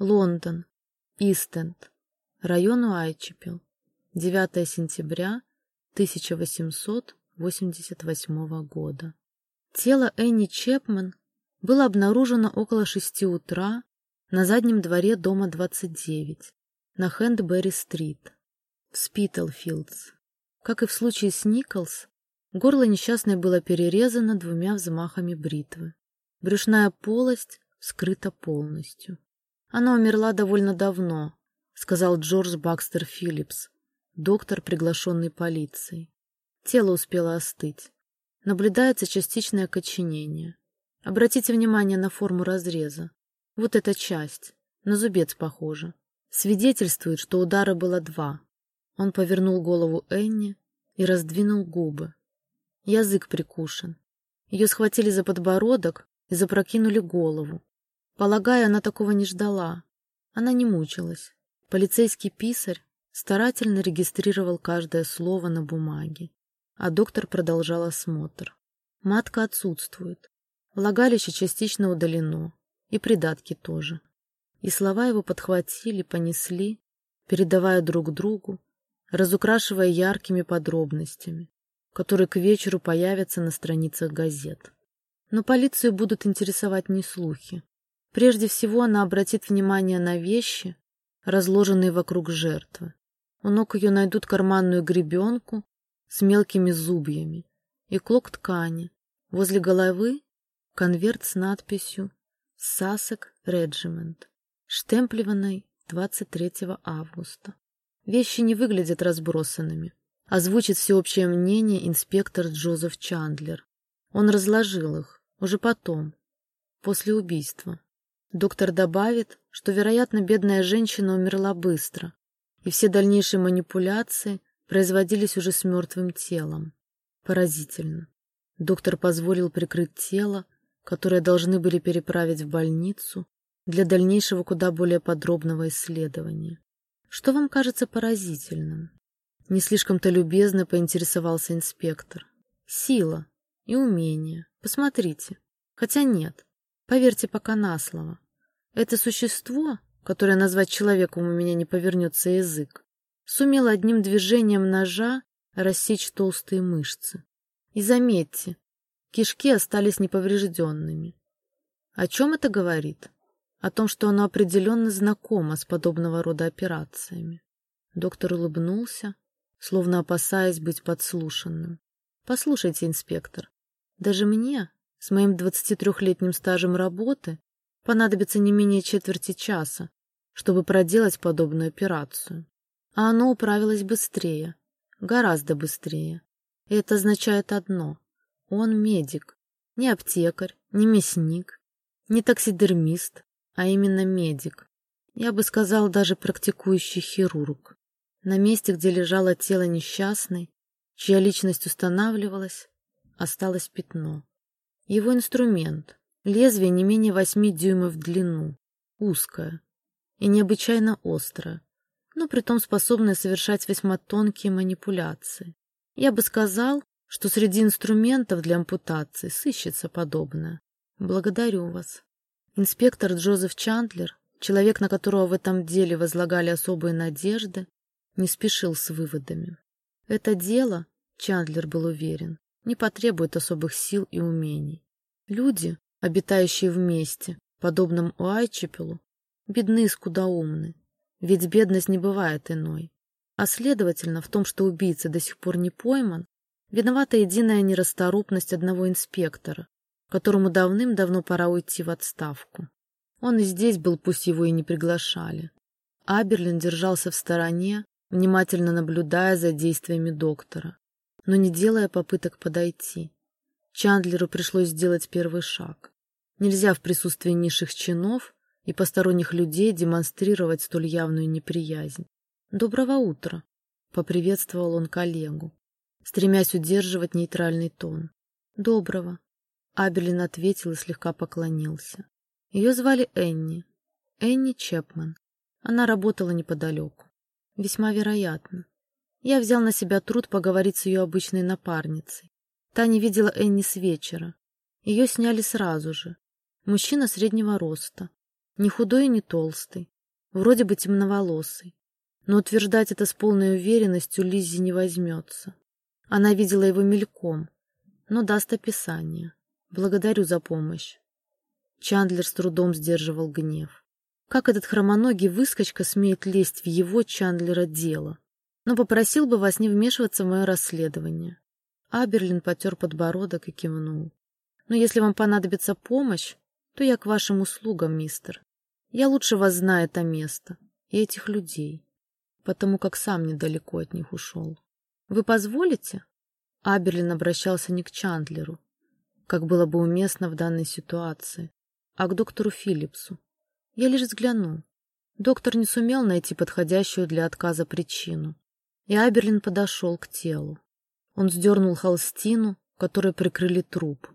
Лондон. Истенд. Район Уайчепел. 9 сентября 1888 года. Тело Энни Чепман было обнаружено около шести утра на заднем дворе дома 29 на Хэндберри-стрит в Спитлфилдс. Как и в случае с Николс, горло несчастной было перерезано двумя взмахами бритвы. Брюшная полость скрыта полностью. Она умерла довольно давно, сказал Джордж Бакстер Филлипс, доктор, приглашенный полицией. Тело успело остыть. Наблюдается частичное коченение. Обратите внимание на форму разреза. Вот эта часть, на зубец похожа. Свидетельствует, что удара было два. Он повернул голову Энни и раздвинул губы. Язык прикушен. Ее схватили за подбородок и запрокинули голову. Полагаю, она такого не ждала. Она не мучилась. Полицейский писарь старательно регистрировал каждое слово на бумаге, а доктор продолжал осмотр. Матка отсутствует. Влагалище частично удалено, и придатки тоже. И слова его подхватили, понесли, передавая друг другу, разукрашивая яркими подробностями, которые к вечеру появятся на страницах газет. Но полицию будут интересовать не слухи. Прежде всего она обратит внимание на вещи, разложенные вокруг жертвы. У ног ее найдут карманную гребенку с мелкими зубьями и клок ткани. Возле головы конверт с надписью «Сасек Реджимент», штемпливанной 23 августа. Вещи не выглядят разбросанными. Озвучит всеобщее мнение инспектор Джозеф Чандлер. Он разложил их, уже потом, после убийства. Доктор добавит, что, вероятно, бедная женщина умерла быстро, и все дальнейшие манипуляции производились уже с мертвым телом. Поразительно. Доктор позволил прикрыть тело, которое должны были переправить в больницу для дальнейшего куда более подробного исследования. Что вам кажется поразительным? Не слишком-то любезно поинтересовался инспектор. Сила и умение. Посмотрите. Хотя нет. Поверьте пока на слово. Это существо, которое назвать человеком у меня не повернется язык, сумело одним движением ножа рассечь толстые мышцы. И заметьте, кишки остались неповрежденными. О чем это говорит? О том, что оно определенно знакомо с подобного рода операциями. Доктор улыбнулся, словно опасаясь быть подслушанным. «Послушайте, инспектор, даже мне, с моим 23-летним стажем работы понадобится не менее четверти часа, чтобы проделать подобную операцию. А оно управилось быстрее, гораздо быстрее. И это означает одно. Он медик, не аптекарь, не мясник, не таксидермист, а именно медик. Я бы сказал, даже практикующий хирург. На месте, где лежало тело несчастной, чья личность устанавливалась, осталось пятно. Его инструмент. Лезвие не менее восьми дюймов в длину, узкое и необычайно острое, но притом способное совершать весьма тонкие манипуляции. Я бы сказал, что среди инструментов для ампутации сыщется подобное. Благодарю вас. Инспектор Джозеф Чандлер, человек, на которого в этом деле возлагали особые надежды, не спешил с выводами. Это дело, Чандлер был уверен, не потребует особых сил и умений. Люди, обитающие вместе, подобным Уайчепелу, бедны и скудоумны, ведь бедность не бывает иной. А следовательно, в том, что убийца до сих пор не пойман, виновата единая нерасторопность одного инспектора, которому давным-давно пора уйти в отставку. Он и здесь был, пусть его и не приглашали. Аберлин держался в стороне, внимательно наблюдая за действиями доктора но не делая попыток подойти. Чандлеру пришлось сделать первый шаг. Нельзя в присутствии низших чинов и посторонних людей демонстрировать столь явную неприязнь. «Доброго утра!» — поприветствовал он коллегу, стремясь удерживать нейтральный тон. «Доброго!» — Абелин ответил и слегка поклонился. Ее звали Энни. Энни Чепман. Она работала неподалеку. Весьма вероятно. Я взял на себя труд поговорить с ее обычной напарницей. Та не видела Энни с вечера. Ее сняли сразу же. Мужчина среднего роста, Не худой и не толстый, вроде бы темноволосый. Но утверждать это с полной уверенностью Лиззи не возьмется. Она видела его мельком, но даст описание. Благодарю за помощь. Чандлер с трудом сдерживал гнев. Как этот хромоногий выскочка смеет лезть в его, Чандлера, дело? Но попросил бы вас не вмешиваться в мое расследование. Аберлин потер подбородок и кивнул. Но если вам понадобится помощь, то я к вашим услугам, мистер. Я лучше вас знаю это место и этих людей, потому как сам недалеко от них ушел. Вы позволите? Аберлин обращался не к Чандлеру, как было бы уместно в данной ситуации, а к доктору Филлипсу. Я лишь взгляну. Доктор не сумел найти подходящую для отказа причину, и Аберлин подошел к телу. Он сдернул холстину, которой прикрыли труп,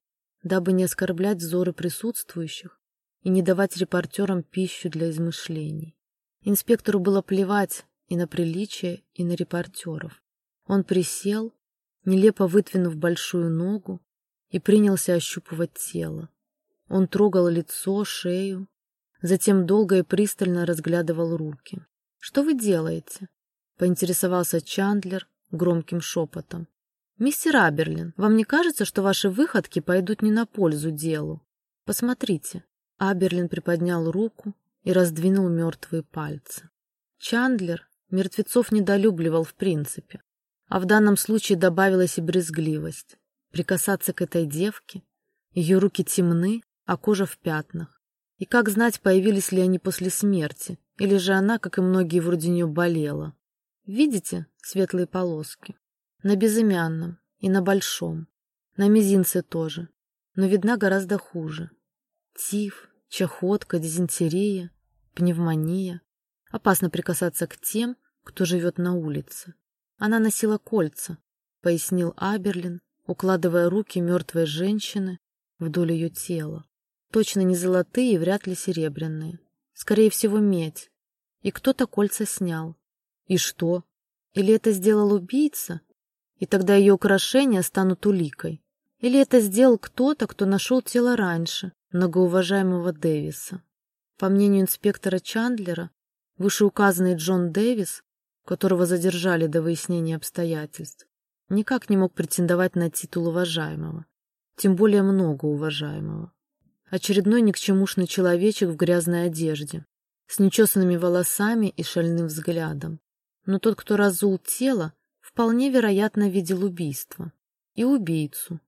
дабы не оскорблять взоры присутствующих и не давать репортерам пищу для измышлений. Инспектору было плевать и на приличие, и на репортеров. Он присел, нелепо вытянув большую ногу, и принялся ощупывать тело. Он трогал лицо, шею, затем долго и пристально разглядывал руки. «Что вы делаете?» — поинтересовался Чандлер громким шепотом. «Мистер Аберлин, вам не кажется, что ваши выходки пойдут не на пользу делу? Посмотрите». Аберлин приподнял руку и раздвинул мертвые пальцы. Чандлер мертвецов недолюбливал в принципе, а в данном случае добавилась и брезгливость. Прикасаться к этой девке, ее руки темны, а кожа в пятнах. И как знать, появились ли они после смерти, или же она, как и многие вроде нее, болела. Видите светлые полоски? На безымянном и на большом. На мизинце тоже, но видна гораздо хуже. Тиф, чахотка, дизентерия, пневмония. Опасно прикасаться к тем, кто живет на улице. Она носила кольца, пояснил Аберлин, укладывая руки мертвой женщины вдоль ее тела. Точно не золотые и вряд ли серебряные. Скорее всего, медь. И кто-то кольца снял. И что? Или это сделал убийца? И тогда ее украшения станут уликой. Или это сделал кто-то, кто нашел тело раньше, многоуважаемого Дэвиса. По мнению инспектора Чандлера, вышеуказанный Джон Дэвис, которого задержали до выяснения обстоятельств, никак не мог претендовать на титул уважаемого, тем более многоуважаемого. Очередной никчемушный человечек в грязной одежде, с нечесанными волосами и шальным взглядом. Но тот, кто разул тело, вполне вероятно видел убийство. И убийцу.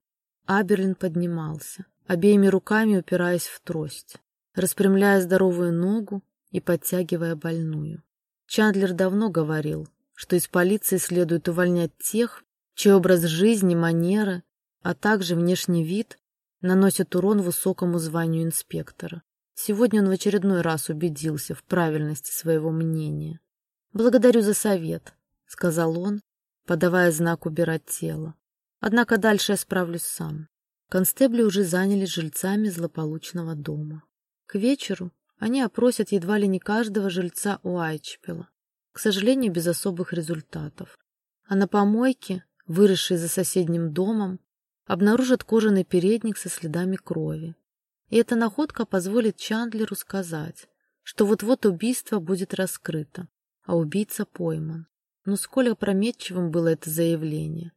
Аберлин поднимался обеими руками упираясь в трость, распрямляя здоровую ногу и подтягивая больную. Чандлер давно говорил, что из полиции следует увольнять тех, чей образ жизни, манеры, а также внешний вид наносят урон высокому званию инспектора. Сегодня он в очередной раз убедился в правильности своего мнения. «Благодарю за совет», — сказал он, подавая знак убирать тело. «Однако дальше я справлюсь сам». Констебли уже занялись жильцами злополучного дома. К вечеру они опросят едва ли не каждого жильца Уайчпела, к сожалению, без особых результатов. А на помойке, выросшей за соседним домом, обнаружат кожаный передник со следами крови. И эта находка позволит Чандлеру сказать, что вот-вот убийство будет раскрыто, а убийца пойман. Но сколь опрометчивым было это заявление.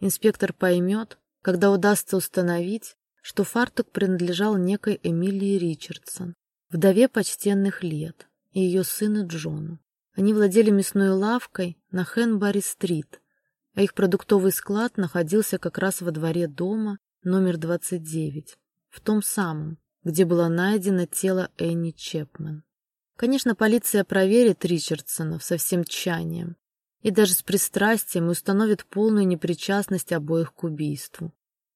Инспектор поймет, когда удастся установить, что фартук принадлежал некой Эмилии Ричардсон, вдове почтенных лет, и ее сыну Джону. Они владели мясной лавкой на Хенбари-стрит, а их продуктовый склад находился как раз во дворе дома номер 29, в том самом, где было найдено тело Энни Чепмен. Конечно, полиция проверит Ричардсонов со всем тщанием, и даже с пристрастием установит полную непричастность обоих к убийству.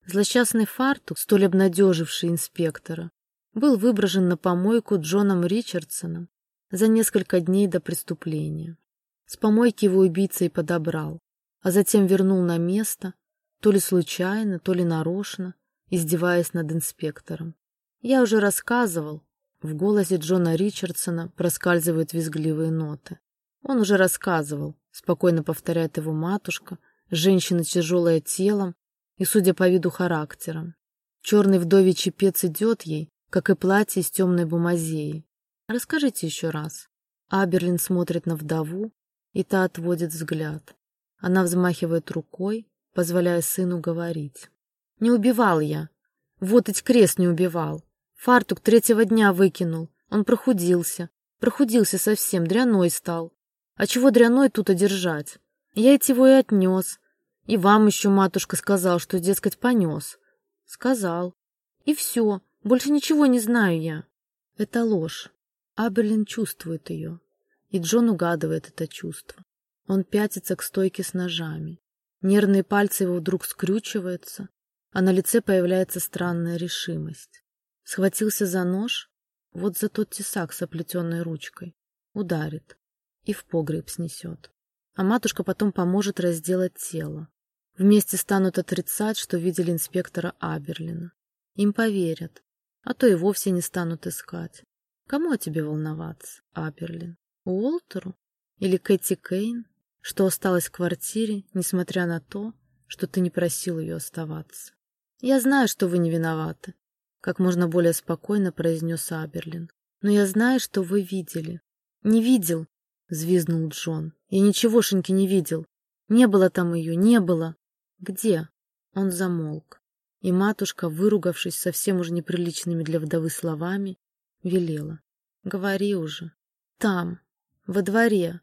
Злосчастный фартук, столь обнадеживший инспектора, был выброшен на помойку Джоном Ричардсоном за несколько дней до преступления. С помойки его убийца и подобрал, а затем вернул на место, то ли случайно, то ли нарочно, издеваясь над инспектором. Я уже рассказывал, в голосе Джона Ричардсона проскальзывают визгливые ноты. Он уже рассказывал, спокойно повторяет его матушка, женщина тяжелая телом и, судя по виду, характером. Черный вдовий чепец идет ей, как и платье из темной бумазеи. Расскажите еще раз. Аберлин смотрит на вдову, и та отводит взгляд. Она взмахивает рукой, позволяя сыну говорить. «Не убивал я. Вот ведь крест не убивал. Фартук третьего дня выкинул. Он прохудился. Прохудился совсем, дряной стал. А чего дряной тут одержать? Я ведь его и отнес. И вам еще матушка сказал, что, дескать, понес. Сказал. И все. Больше ничего не знаю я. Это ложь. Аберлин чувствует ее. И Джон угадывает это чувство. Он пятится к стойке с ножами. Нервные пальцы его вдруг скрючиваются, а на лице появляется странная решимость. Схватился за нож, вот за тот тесак с оплетенной ручкой. Ударит и в погреб снесет. А матушка потом поможет разделать тело. Вместе станут отрицать, что видели инспектора Аберлина. Им поверят, а то и вовсе не станут искать. Кому о тебе волноваться, Аберлин? Уолтеру? Или Кэти Кейн, что осталась в квартире, несмотря на то, что ты не просил ее оставаться? Я знаю, что вы не виноваты, как можно более спокойно произнес Аберлин. Но я знаю, что вы видели. Не видел, взвизнул Джон. Я ничегошеньки не видел. Не было там ее, не было. Где? Он замолк. И матушка, выругавшись совсем уже неприличными для вдовы словами, велела. Говори уже. Там, во дворе.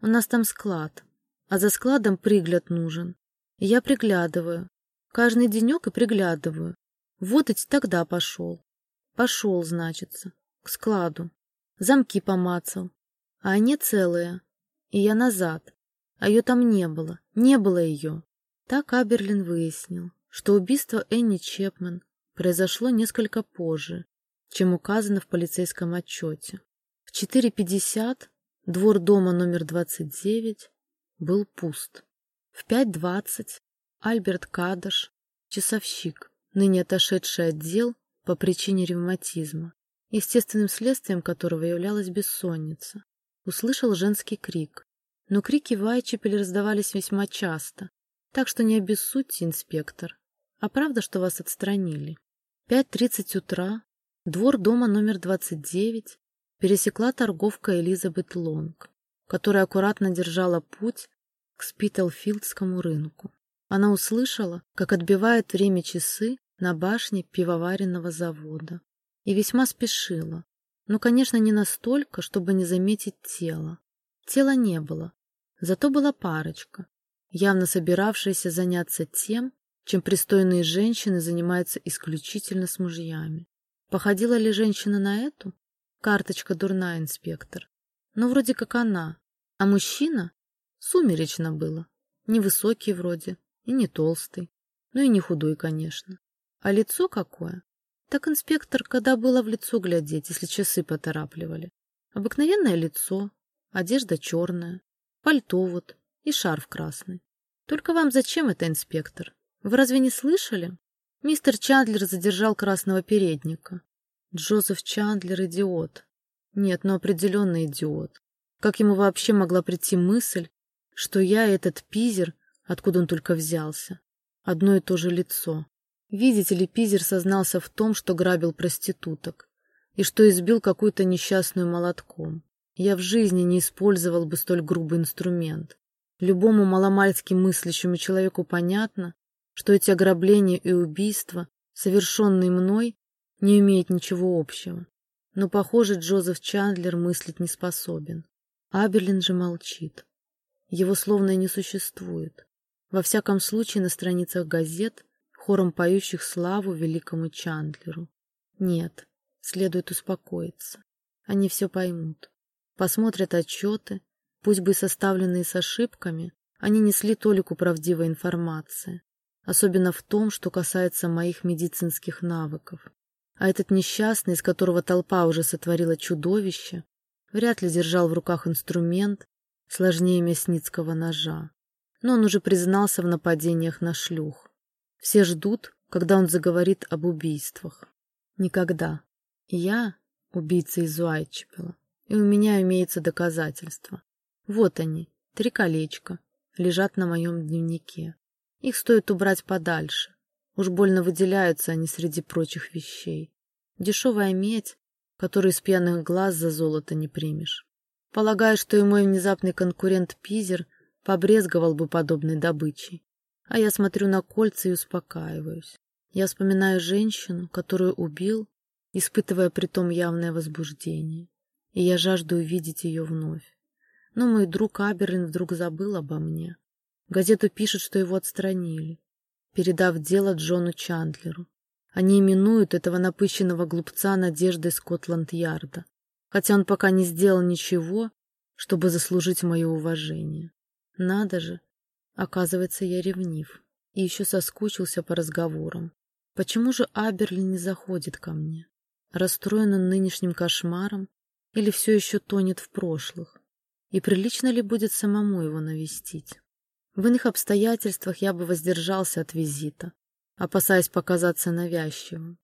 У нас там склад. А за складом пригляд нужен. Я приглядываю. Каждый денек и приглядываю. Вот ведь тогда пошел. Пошел, значится, к складу. Замки помацал. А они целые. И я назад. А ее там не было. Не было ее. Так Аберлин выяснил, что убийство Энни Чепмен произошло несколько позже, чем указано в полицейском отчете. В 4.50 Двор дома номер 29 был пуст. В 5.20 Альберт Кадаш, часовщик, ныне отошедший от дел по причине ревматизма, естественным следствием которого являлась бессонница, услышал женский крик. Но крики в Айчепеле раздавались весьма часто, так что не обессудьте, инспектор. А правда, что вас отстранили? 5.30 утра, двор дома номер 29, пересекла торговка Элизабет Лонг, которая аккуратно держала путь к Спитлфилдскому рынку. Она услышала, как отбивают время часы на башне пивоваренного завода, и весьма спешила, но, конечно, не настолько, чтобы не заметить тело. Тела не было, зато была парочка, явно собиравшаяся заняться тем, чем пристойные женщины занимаются исключительно с мужьями. Походила ли женщина на эту? Карточка дурная, инспектор. Но вроде как она. А мужчина? Сумеречно было. Невысокий вроде, и не толстый. Ну и не худой, конечно. А лицо какое? Так инспектор, когда было в лицо глядеть, если часы поторапливали. Обыкновенное лицо, одежда черная, пальто вот и шарф красный. Только вам зачем это, инспектор? Вы разве не слышали? Мистер Чандлер задержал красного передника. Джозеф Чандлер идиот. Нет, ну определенно идиот. Как ему вообще могла прийти мысль, что я этот пизер, откуда он только взялся, одно и то же лицо. Видите ли, пизер сознался в том, что грабил проституток и что избил какую-то несчастную молотком. Я в жизни не использовал бы столь грубый инструмент. Любому маломальски мыслящему человеку понятно, что эти ограбления и убийства, совершенные мной, не имеет ничего общего. Но, похоже, Джозеф Чандлер мыслить не способен. Аберлин же молчит. Его словно и не существует. Во всяком случае, на страницах газет, хором поющих славу великому Чандлеру. Нет, следует успокоиться. Они все поймут. Посмотрят отчеты, пусть бы составленные с ошибками, они несли толику правдивой информации, особенно в том, что касается моих медицинских навыков. А этот несчастный, из которого толпа уже сотворила чудовище, вряд ли держал в руках инструмент сложнее мясницкого ножа. Но он уже признался в нападениях на шлюх. Все ждут, когда он заговорит об убийствах. Никогда. Я убийца из Уайтчепела, и у меня имеется доказательства. Вот они, три колечка, лежат на моем дневнике. Их стоит убрать подальше, Уж больно выделяются они среди прочих вещей. Дешевая медь, которую с пьяных глаз за золото не примешь. Полагаю, что и мой внезапный конкурент Пизер побрезговал бы подобной добычей. А я смотрю на кольца и успокаиваюсь. Я вспоминаю женщину, которую убил, испытывая при том явное возбуждение, и я жажду увидеть ее вновь. Но мой друг Аберлин вдруг забыл обо мне. Газету пишут, что его отстранили, передав дело Джону Чандлеру. Они именуют этого напыщенного глупца Надеждой Скотланд-Ярда, хотя он пока не сделал ничего, чтобы заслужить мое уважение. Надо же, оказывается, я ревнив и еще соскучился по разговорам. Почему же Аберли не заходит ко мне? Расстроен он нынешним кошмаром или все еще тонет в прошлых? И прилично ли будет самому его навестить? В иных обстоятельствах я бы воздержался от визита, опасаясь показаться навязчивым.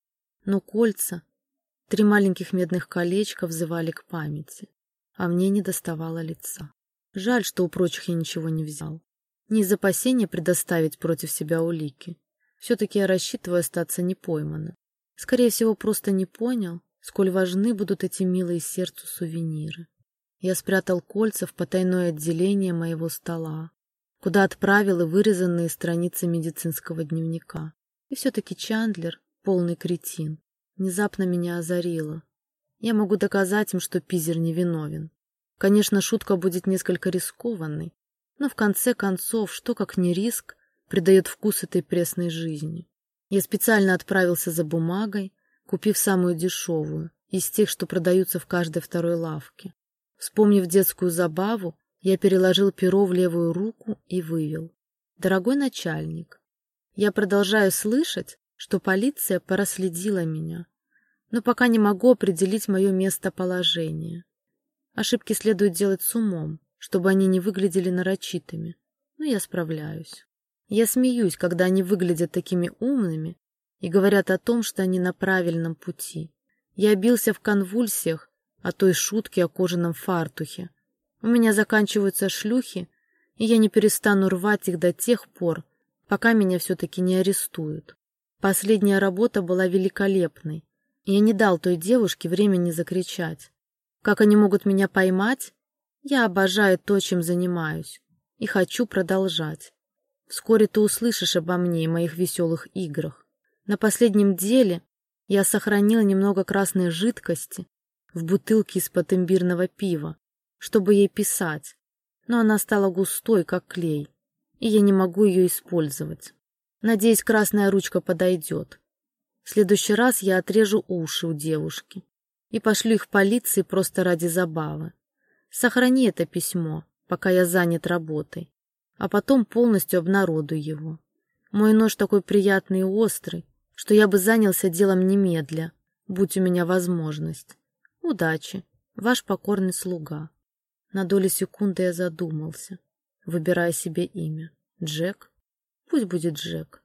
Но кольца, три маленьких медных колечка взывали к памяти, а мне не доставало лица. Жаль, что у прочих я ничего не взял. Не из опасения предоставить против себя улики. Все-таки я рассчитываю остаться непойманным. Скорее всего, просто не понял, сколь важны будут эти милые сердцу сувениры. Я спрятал кольца в потайное отделение моего стола, куда отправил и вырезанные страницы медицинского дневника. И все-таки Чандлер, полный кретин, внезапно меня озарило. Я могу доказать им, что Пизер невиновен. Конечно, шутка будет несколько рискованной, но в конце концов, что как не риск, придает вкус этой пресной жизни. Я специально отправился за бумагой, купив самую дешевую, из тех, что продаются в каждой второй лавке. Вспомнив детскую забаву, я переложил перо в левую руку и вывел. «Дорогой начальник, я продолжаю слышать, что полиция пораследила меня, но пока не могу определить мое местоположение. Ошибки следует делать с умом, чтобы они не выглядели нарочитыми, но я справляюсь. Я смеюсь, когда они выглядят такими умными и говорят о том, что они на правильном пути. Я бился в конвульсиях о той шутке о кожаном фартухе. У меня заканчиваются шлюхи, и я не перестану рвать их до тех пор, пока меня все-таки не арестуют. Последняя работа была великолепной, я не дал той девушке времени закричать. Как они могут меня поймать? Я обожаю то, чем занимаюсь, и хочу продолжать. Вскоре ты услышишь обо мне и моих веселых играх. На последнем деле я сохранил немного красной жидкости в бутылке из-под имбирного пива, чтобы ей писать, но она стала густой, как клей, и я не могу ее использовать. Надеюсь, красная ручка подойдет. В следующий раз я отрежу уши у девушки и пошлю их полиции просто ради забавы. Сохрани это письмо, пока я занят работой, а потом полностью обнародую его. Мой нож такой приятный и острый, что я бы занялся делом немедля, будь у меня возможность. Удачи, ваш покорный слуга. На долю секунды я задумался, выбирая себе имя. Джек? Пусть будет Джек,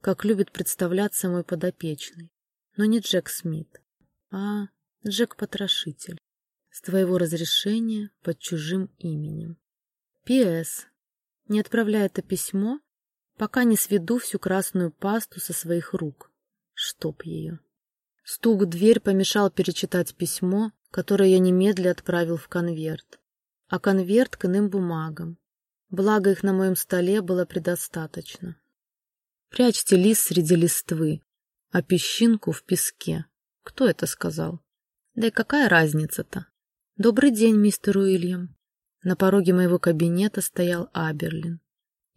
как любит представляться мой подопечный. Но не Джек Смит, а Джек-потрошитель. С твоего разрешения под чужим именем. П.С. Не отправляй это письмо, пока не сведу всю красную пасту со своих рук. Чтоб ее. Стук в дверь помешал перечитать письмо, которое я немедля отправил в конверт. А конверт к иным бумагам. Благо их на моем столе было предостаточно. Прячьте лист среди листвы, а песчинку в песке. Кто это сказал? Да и какая разница-то? Добрый день, мистер Уильям. На пороге моего кабинета стоял Аберлин.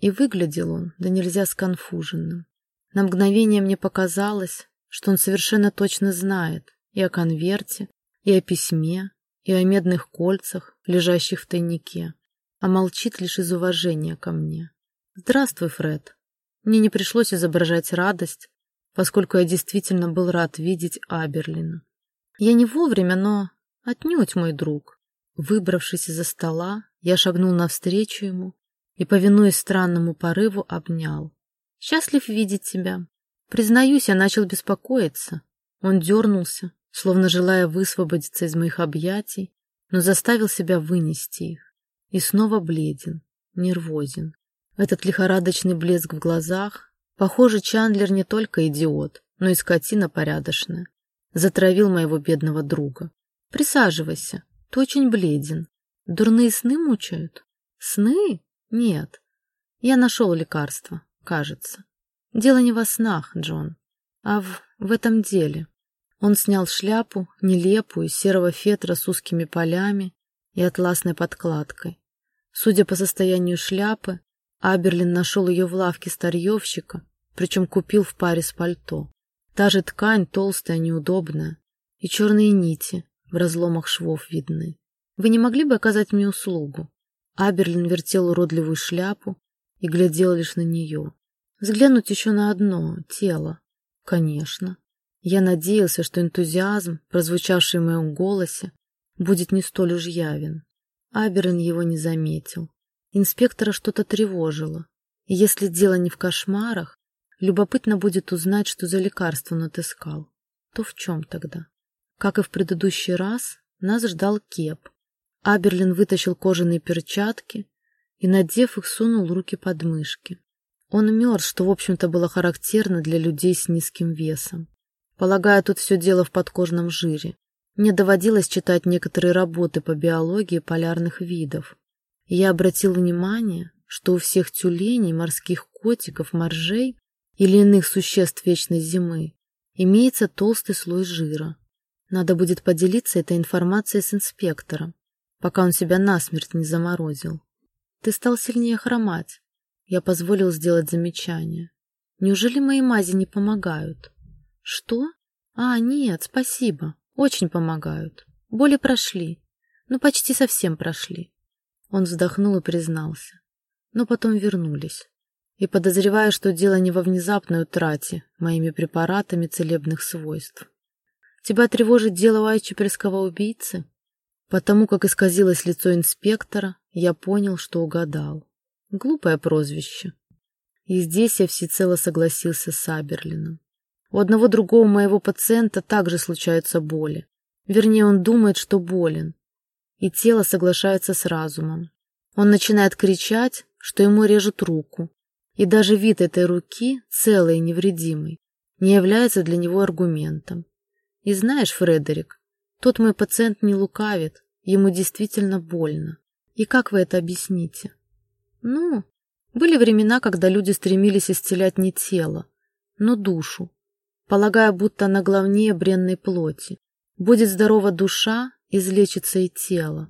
И выглядел он, да нельзя сконфуженным. На мгновение мне показалось, что он совершенно точно знает и о конверте, и о письме, и о медных кольцах, лежащих в тайнике, а молчит лишь из уважения ко мне. «Здравствуй, Фред». Мне не пришлось изображать радость, поскольку я действительно был рад видеть Аберлина. Я не вовремя, но отнюдь мой друг. Выбравшись из-за стола, я шагнул навстречу ему и, повинуясь странному порыву, обнял. «Счастлив видеть тебя. Признаюсь, я начал беспокоиться. Он дернулся, словно желая высвободиться из моих объятий, но заставил себя вынести их. И снова бледен, нервозен. Этот лихорадочный блеск в глазах. Похоже, Чандлер не только идиот, но и скотина порядочная. Затравил моего бедного друга. Присаживайся, ты очень бледен. Дурные сны мучают? Сны? Нет. Я нашел лекарство, кажется. Дело не во снах, Джон, а в, в этом деле. Он снял шляпу, нелепую, серого фетра с узкими полями и атласной подкладкой. Судя по состоянию шляпы, Аберлин нашел ее в лавке старьевщика, причем купил в паре с пальто. Та же ткань толстая, неудобная, и черные нити в разломах швов видны. Вы не могли бы оказать мне услугу? Аберлин вертел уродливую шляпу и глядел лишь на нее. Взглянуть еще на одно — тело. Конечно. Я надеялся, что энтузиазм, прозвучавший в моем голосе, будет не столь уж явен. Аберлин его не заметил. Инспектора что-то тревожило. И если дело не в кошмарах, любопытно будет узнать, что за лекарство он отыскал. То в чем тогда? Как и в предыдущий раз, нас ждал кеп. Аберлин вытащил кожаные перчатки и, надев их, сунул руки под мышки. Он мерз, что, в общем-то, было характерно для людей с низким весом. Полагаю, тут все дело в подкожном жире. Мне доводилось читать некоторые работы по биологии полярных видов. Я обратил внимание, что у всех тюленей, морских котиков, моржей или иных существ вечной зимы имеется толстый слой жира. Надо будет поделиться этой информацией с инспектором, пока он себя насмерть не заморозил. Ты стал сильнее хромать. Я позволил сделать замечание. Неужели мои мази не помогают? Что? А, нет, спасибо. Очень помогают. Боли прошли. Ну, почти совсем прошли. Он вздохнул и признался. Но потом вернулись. И подозреваю, что дело не во внезапной утрате моими препаратами целебных свойств. Тебя тревожит дело Уайчеперского убийцы? Потому как исказилось лицо инспектора, я понял, что угадал. Глупое прозвище. И здесь я всецело согласился с Аберлином. У одного другого моего пациента также случаются боли. Вернее, он думает, что болен. И тело соглашается с разумом. Он начинает кричать, что ему режут руку. И даже вид этой руки, целой и невредимой, не является для него аргументом. И знаешь, Фредерик, тот мой пациент не лукавит, ему действительно больно. И как вы это объясните? Ну, были времена, когда люди стремились исцелять не тело, но душу, полагая, будто она главнее бренной плоти. Будет здорова душа, излечится и тело.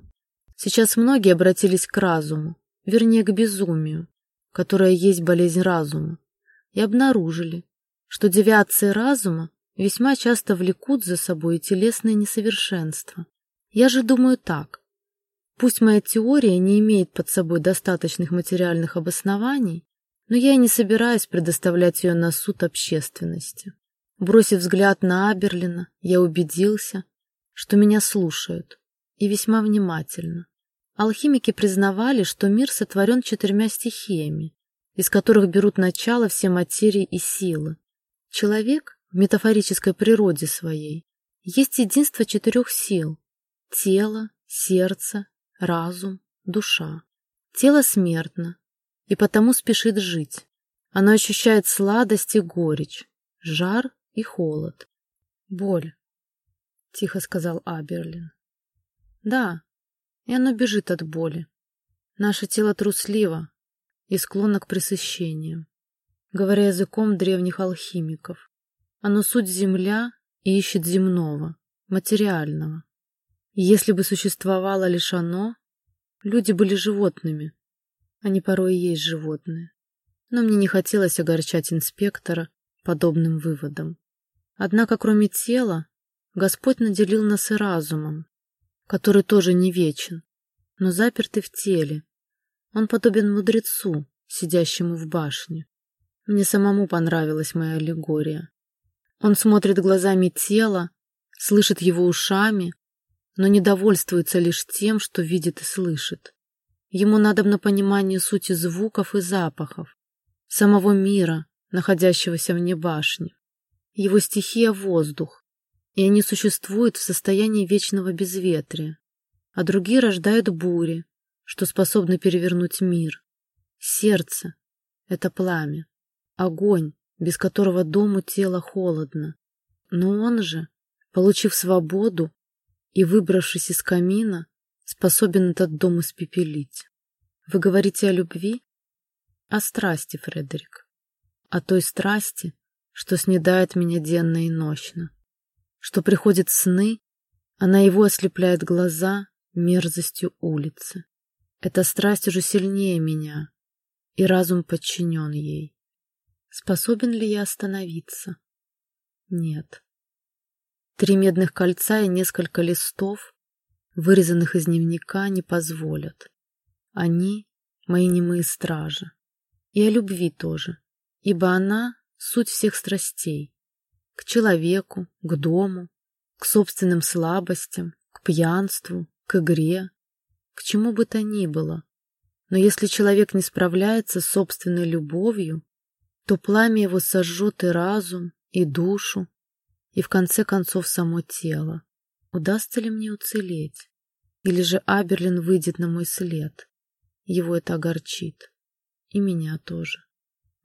Сейчас многие обратились к разуму, вернее, к безумию, которое есть болезнь разума, и обнаружили, что девиации разума весьма часто влекут за собой телесное несовершенство. Я же думаю так. Пусть моя теория не имеет под собой достаточных материальных обоснований, но я и не собираюсь предоставлять ее на суд общественности. Бросив взгляд на Аберлина, я убедился, что меня слушают, и весьма внимательно. Алхимики признавали, что мир сотворен четырьмя стихиями, из которых берут начало все материи и силы. Человек в метафорической природе своей есть единство четырех сил – тело, сердце, разум, душа. Тело смертно и потому спешит жить. Оно ощущает сладость и горечь, жар и холод. Боль, — тихо сказал Аберлин. Да, и оно бежит от боли. Наше тело трусливо и склонно к пресыщениям. Говоря языком древних алхимиков, оно суть земля и ищет земного, материального. Если бы существовало лишь оно, люди были животными. Они порой и есть животные. Но мне не хотелось огорчать инспектора подобным выводом. Однако, кроме тела, Господь наделил нас и разумом, который тоже не вечен, но запертый в теле. Он подобен мудрецу, сидящему в башне. Мне самому понравилась моя аллегория. Он смотрит глазами тела, слышит его ушами, но не довольствуется лишь тем, что видит и слышит. Ему надо на понимание сути звуков и запахов, самого мира, находящегося вне башни. Его стихия — воздух, и они существуют в состоянии вечного безветрия, а другие рождают бури, что способны перевернуть мир. Сердце — это пламя, огонь, без которого дому тело холодно. Но он же, получив свободу, и, выбравшись из камина, способен этот дом испепелить. Вы говорите о любви? О страсти, Фредерик. О той страсти, что снедает меня денно и ночно, что приходит сны, а его ослепляет глаза мерзостью улицы. Эта страсть уже сильнее меня, и разум подчинен ей. Способен ли я остановиться? Нет. Три медных кольца и несколько листов, вырезанных из дневника, не позволят. Они — мои немые стражи. И о любви тоже, ибо она — суть всех страстей. К человеку, к дому, к собственным слабостям, к пьянству, к игре, к чему бы то ни было. Но если человек не справляется с собственной любовью, то пламя его сожжет и разум, и душу, и в конце концов само тело. Удастся ли мне уцелеть? Или же Аберлин выйдет на мой след? Его это огорчит. И меня тоже.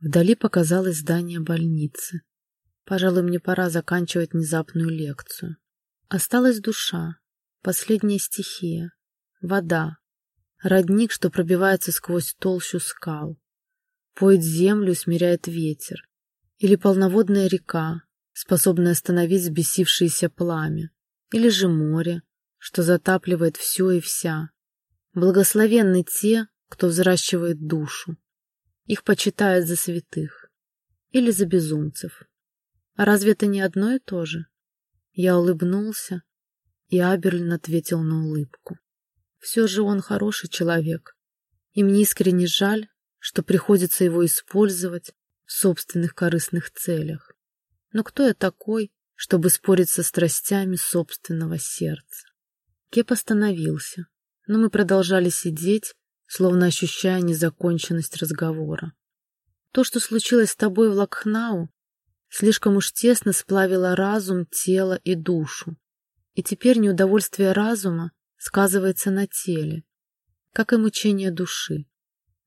Вдали показалось здание больницы. Пожалуй, мне пора заканчивать внезапную лекцию. Осталась душа, последняя стихия, вода, родник, что пробивается сквозь толщу скал. Поет землю смиряет ветер. Или полноводная река, способная остановить взбесившееся пламя. Или же море, что затапливает все и вся. Благословенны те, кто взращивает душу. Их почитают за святых. Или за безумцев. А разве это не одно и то же? Я улыбнулся, и Аберлин ответил на улыбку. Все же он хороший человек, и мне искренне жаль, что приходится его использовать в собственных корыстных целях. Но кто я такой, чтобы спорить со страстями собственного сердца? Кеп остановился, но мы продолжали сидеть, словно ощущая незаконченность разговора. То, что случилось с тобой в Лакхнау, слишком уж тесно сплавило разум, тело и душу. И теперь неудовольствие разума сказывается на теле, как и мучение души.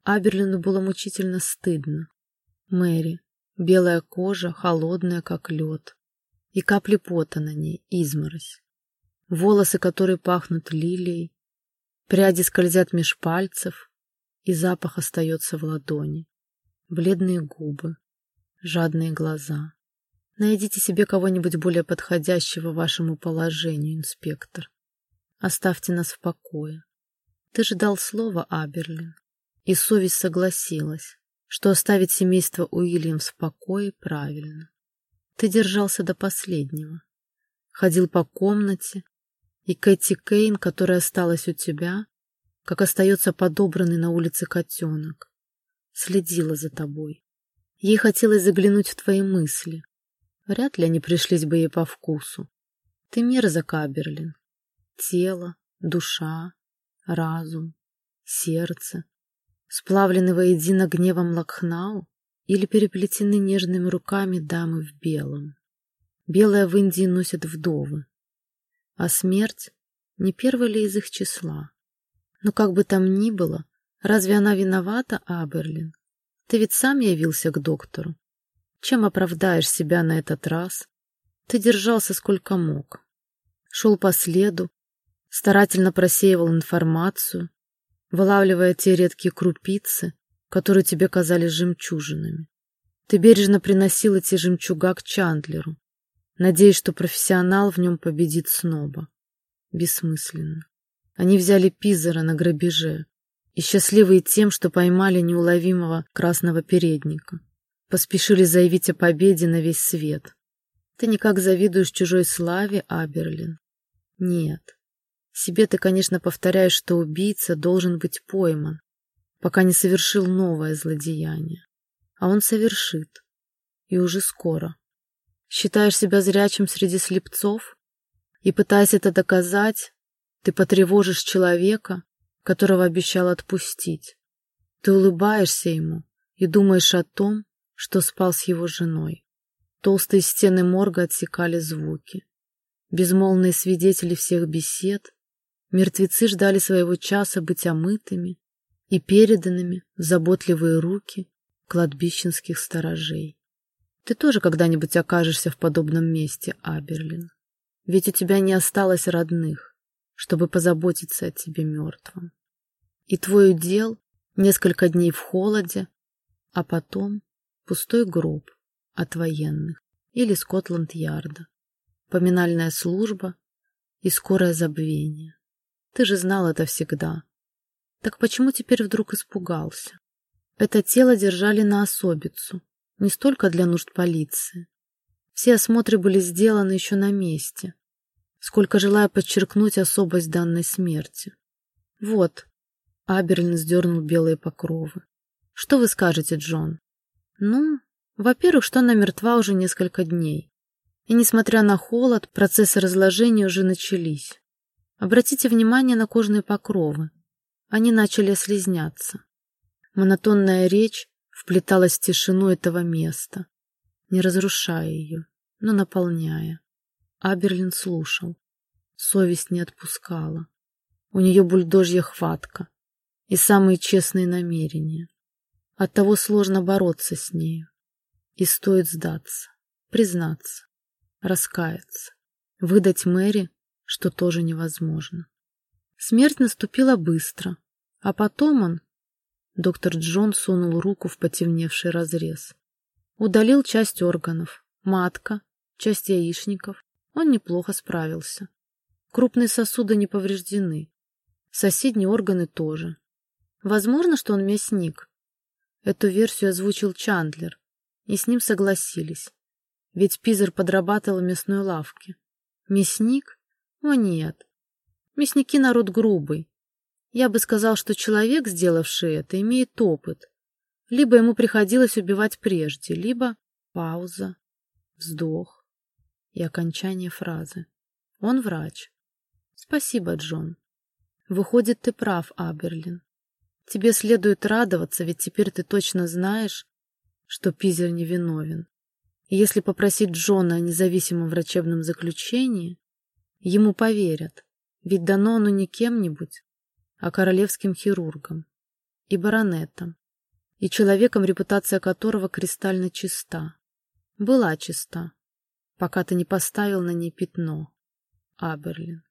Аберлину было мучительно стыдно. Мэри, белая кожа, холодная, как лед, и капли пота на ней, изморозь. Волосы, которые пахнут лилией, пряди скользят меж пальцев, и запах остается в ладони. Бледные губы, жадные глаза. Найдите себе кого-нибудь более подходящего вашему положению, инспектор. Оставьте нас в покое. Ты же дал слово, Аберлин. И совесть согласилась, что оставить семейство Уильямс в покое правильно. Ты держался до последнего. Ходил по комнате, и Кэти Кейн, которая осталась у тебя, как остается подобранный на улице котенок, следила за тобой. Ей хотелось заглянуть в твои мысли. Вряд ли они пришлись бы ей по вкусу. Ты мерзок, Аберлин. Тело, душа, разум, сердце — сплавлены воедино гневом Лакхнау или переплетены нежными руками дамы в белом. Белое в Индии носят вдовы, а смерть не первая ли из их числа? Но как бы там ни было, разве она виновата, Аберлин? Ты ведь сам явился к доктору. Чем оправдаешь себя на этот раз? Ты держался сколько мог. Шел по следу, старательно просеивал информацию, вылавливая те редкие крупицы, которые тебе казались жемчужинами. Ты бережно приносил эти жемчуга к Чандлеру, надеясь, что профессионал в нем победит сноба. Бессмысленно. Они взяли Пизера на грабеже, и счастливые тем, что поймали неуловимого красного передника, поспешили заявить о победе на весь свет. Ты никак завидуешь чужой славе, Аберлин? Нет. Себе ты, конечно, повторяешь, что убийца должен быть пойман, пока не совершил новое злодеяние. А он совершит. И уже скоро. Считаешь себя зрячим среди слепцов? И, пытаясь это доказать, ты потревожишь человека, которого обещал отпустить. Ты улыбаешься ему и думаешь о том, что спал с его женой. Толстые стены морга отсекали звуки. Безмолвные свидетели всех бесед Мертвецы ждали своего часа быть омытыми и переданными в заботливые руки кладбищенских сторожей. Ты тоже когда-нибудь окажешься в подобном месте, Аберлин. Ведь у тебя не осталось родных, чтобы позаботиться о тебе мертвом. И твой удел — несколько дней в холоде, а потом пустой гроб от военных или Скотланд-Ярда, поминальная служба и скорое забвение. Ты же знал это всегда. Так почему теперь вдруг испугался? Это тело держали на особицу, не столько для нужд полиции. Все осмотры были сделаны еще на месте, сколько желая подчеркнуть особость данной смерти. Вот, Аберлин сдернул белые покровы. Что вы скажете, Джон? Ну, во-первых, что она мертва уже несколько дней. И несмотря на холод, процессы разложения уже начались. Обратите внимание на кожные покровы. Они начали слизняться. Монотонная речь вплеталась в тишину этого места, не разрушая ее, но наполняя. Аберлин слушал. Совесть не отпускала. У нее бульдожья хватка и самые честные намерения. Оттого сложно бороться с нею. И стоит сдаться, признаться, раскаяться, выдать Мэри, что тоже невозможно. Смерть наступила быстро, а потом он, доктор Джон сунул руку в потемневший разрез. Удалил часть органов, матка, часть яичников. Он неплохо справился. Крупные сосуды не повреждены. Соседние органы тоже. Возможно, что он мясник. Эту версию озвучил Чандлер, и с ним согласились. Ведь Пизер подрабатывал в мясной лавке. Мясник? О нет. Мясники народ грубый. Я бы сказал, что человек, сделавший это, имеет опыт. Либо ему приходилось убивать прежде, либо пауза, вздох и окончание фразы. Он врач. Спасибо, Джон. Выходит, ты прав, Аберлин. Тебе следует радоваться, ведь теперь ты точно знаешь, что Пизер невиновен. И если попросить Джона о независимом врачебном заключении, ему поверят, ведь дано оно не кем-нибудь, а королевским хирургом и баронетом, и человеком, репутация которого кристально чиста. Была чиста, пока ты не поставил на ней пятно, Аберлин.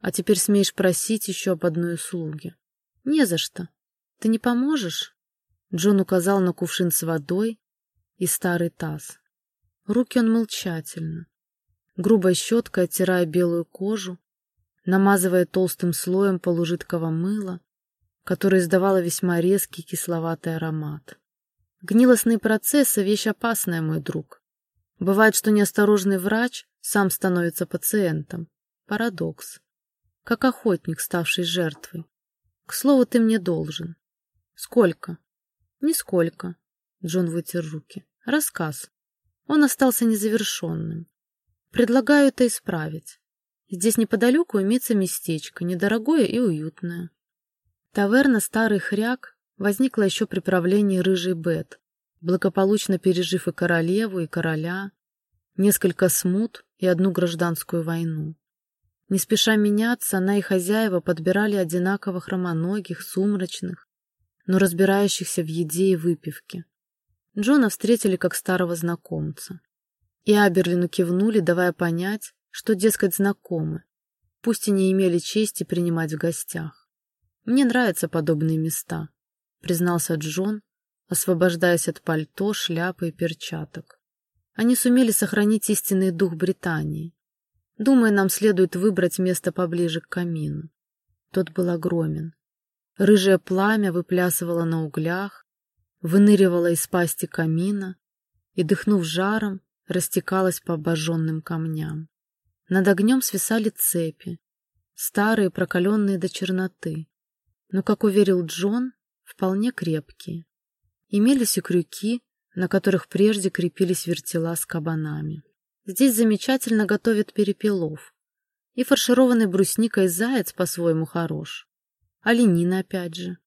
А теперь смеешь просить еще об одной услуге. Не за что. Ты не поможешь? Джон указал на кувшин с водой и старый таз. Руки он мыл тщательно, грубой щеткой оттирая белую кожу, намазывая толстым слоем полужидкого мыла, которое издавало весьма резкий кисловатый аромат. Гнилостные процессы — вещь опасная, мой друг. Бывает, что неосторожный врач сам становится пациентом. Парадокс. Как охотник, ставший жертвой. К слову, ты мне должен. Сколько? Нисколько. Джон вытер руки. Рассказ. Он остался незавершенным. Предлагаю это исправить. Здесь неподалеку имеется местечко, недорогое и уютное. Таверна «Старый хряк» возникла еще при правлении Рыжий Бет, благополучно пережив и королеву, и короля, несколько смут и одну гражданскую войну. Не спеша меняться, она и хозяева подбирали одинаково хромоногих, сумрачных, но разбирающихся в еде и выпивке. Джона встретили как старого знакомца. И Аберлину кивнули, давая понять, что, дескать, знакомы, пусть и не имели чести принимать в гостях. «Мне нравятся подобные места», — признался Джон, освобождаясь от пальто, шляпы и перчаток. Они сумели сохранить истинный дух Британии. Думаю, нам следует выбрать место поближе к камину. Тот был огромен. Рыжее пламя выплясывало на углях, выныривало из пасти камина и, дыхнув жаром, растекалось по обожженным камням. Над огнем свисали цепи, старые, прокаленные до черноты, но, как уверил Джон, вполне крепкие. Имелись и крюки, на которых прежде крепились вертела с кабанами. Здесь замечательно готовят перепелов. И фаршированный брусникой заяц по-своему хорош. Оленина опять же.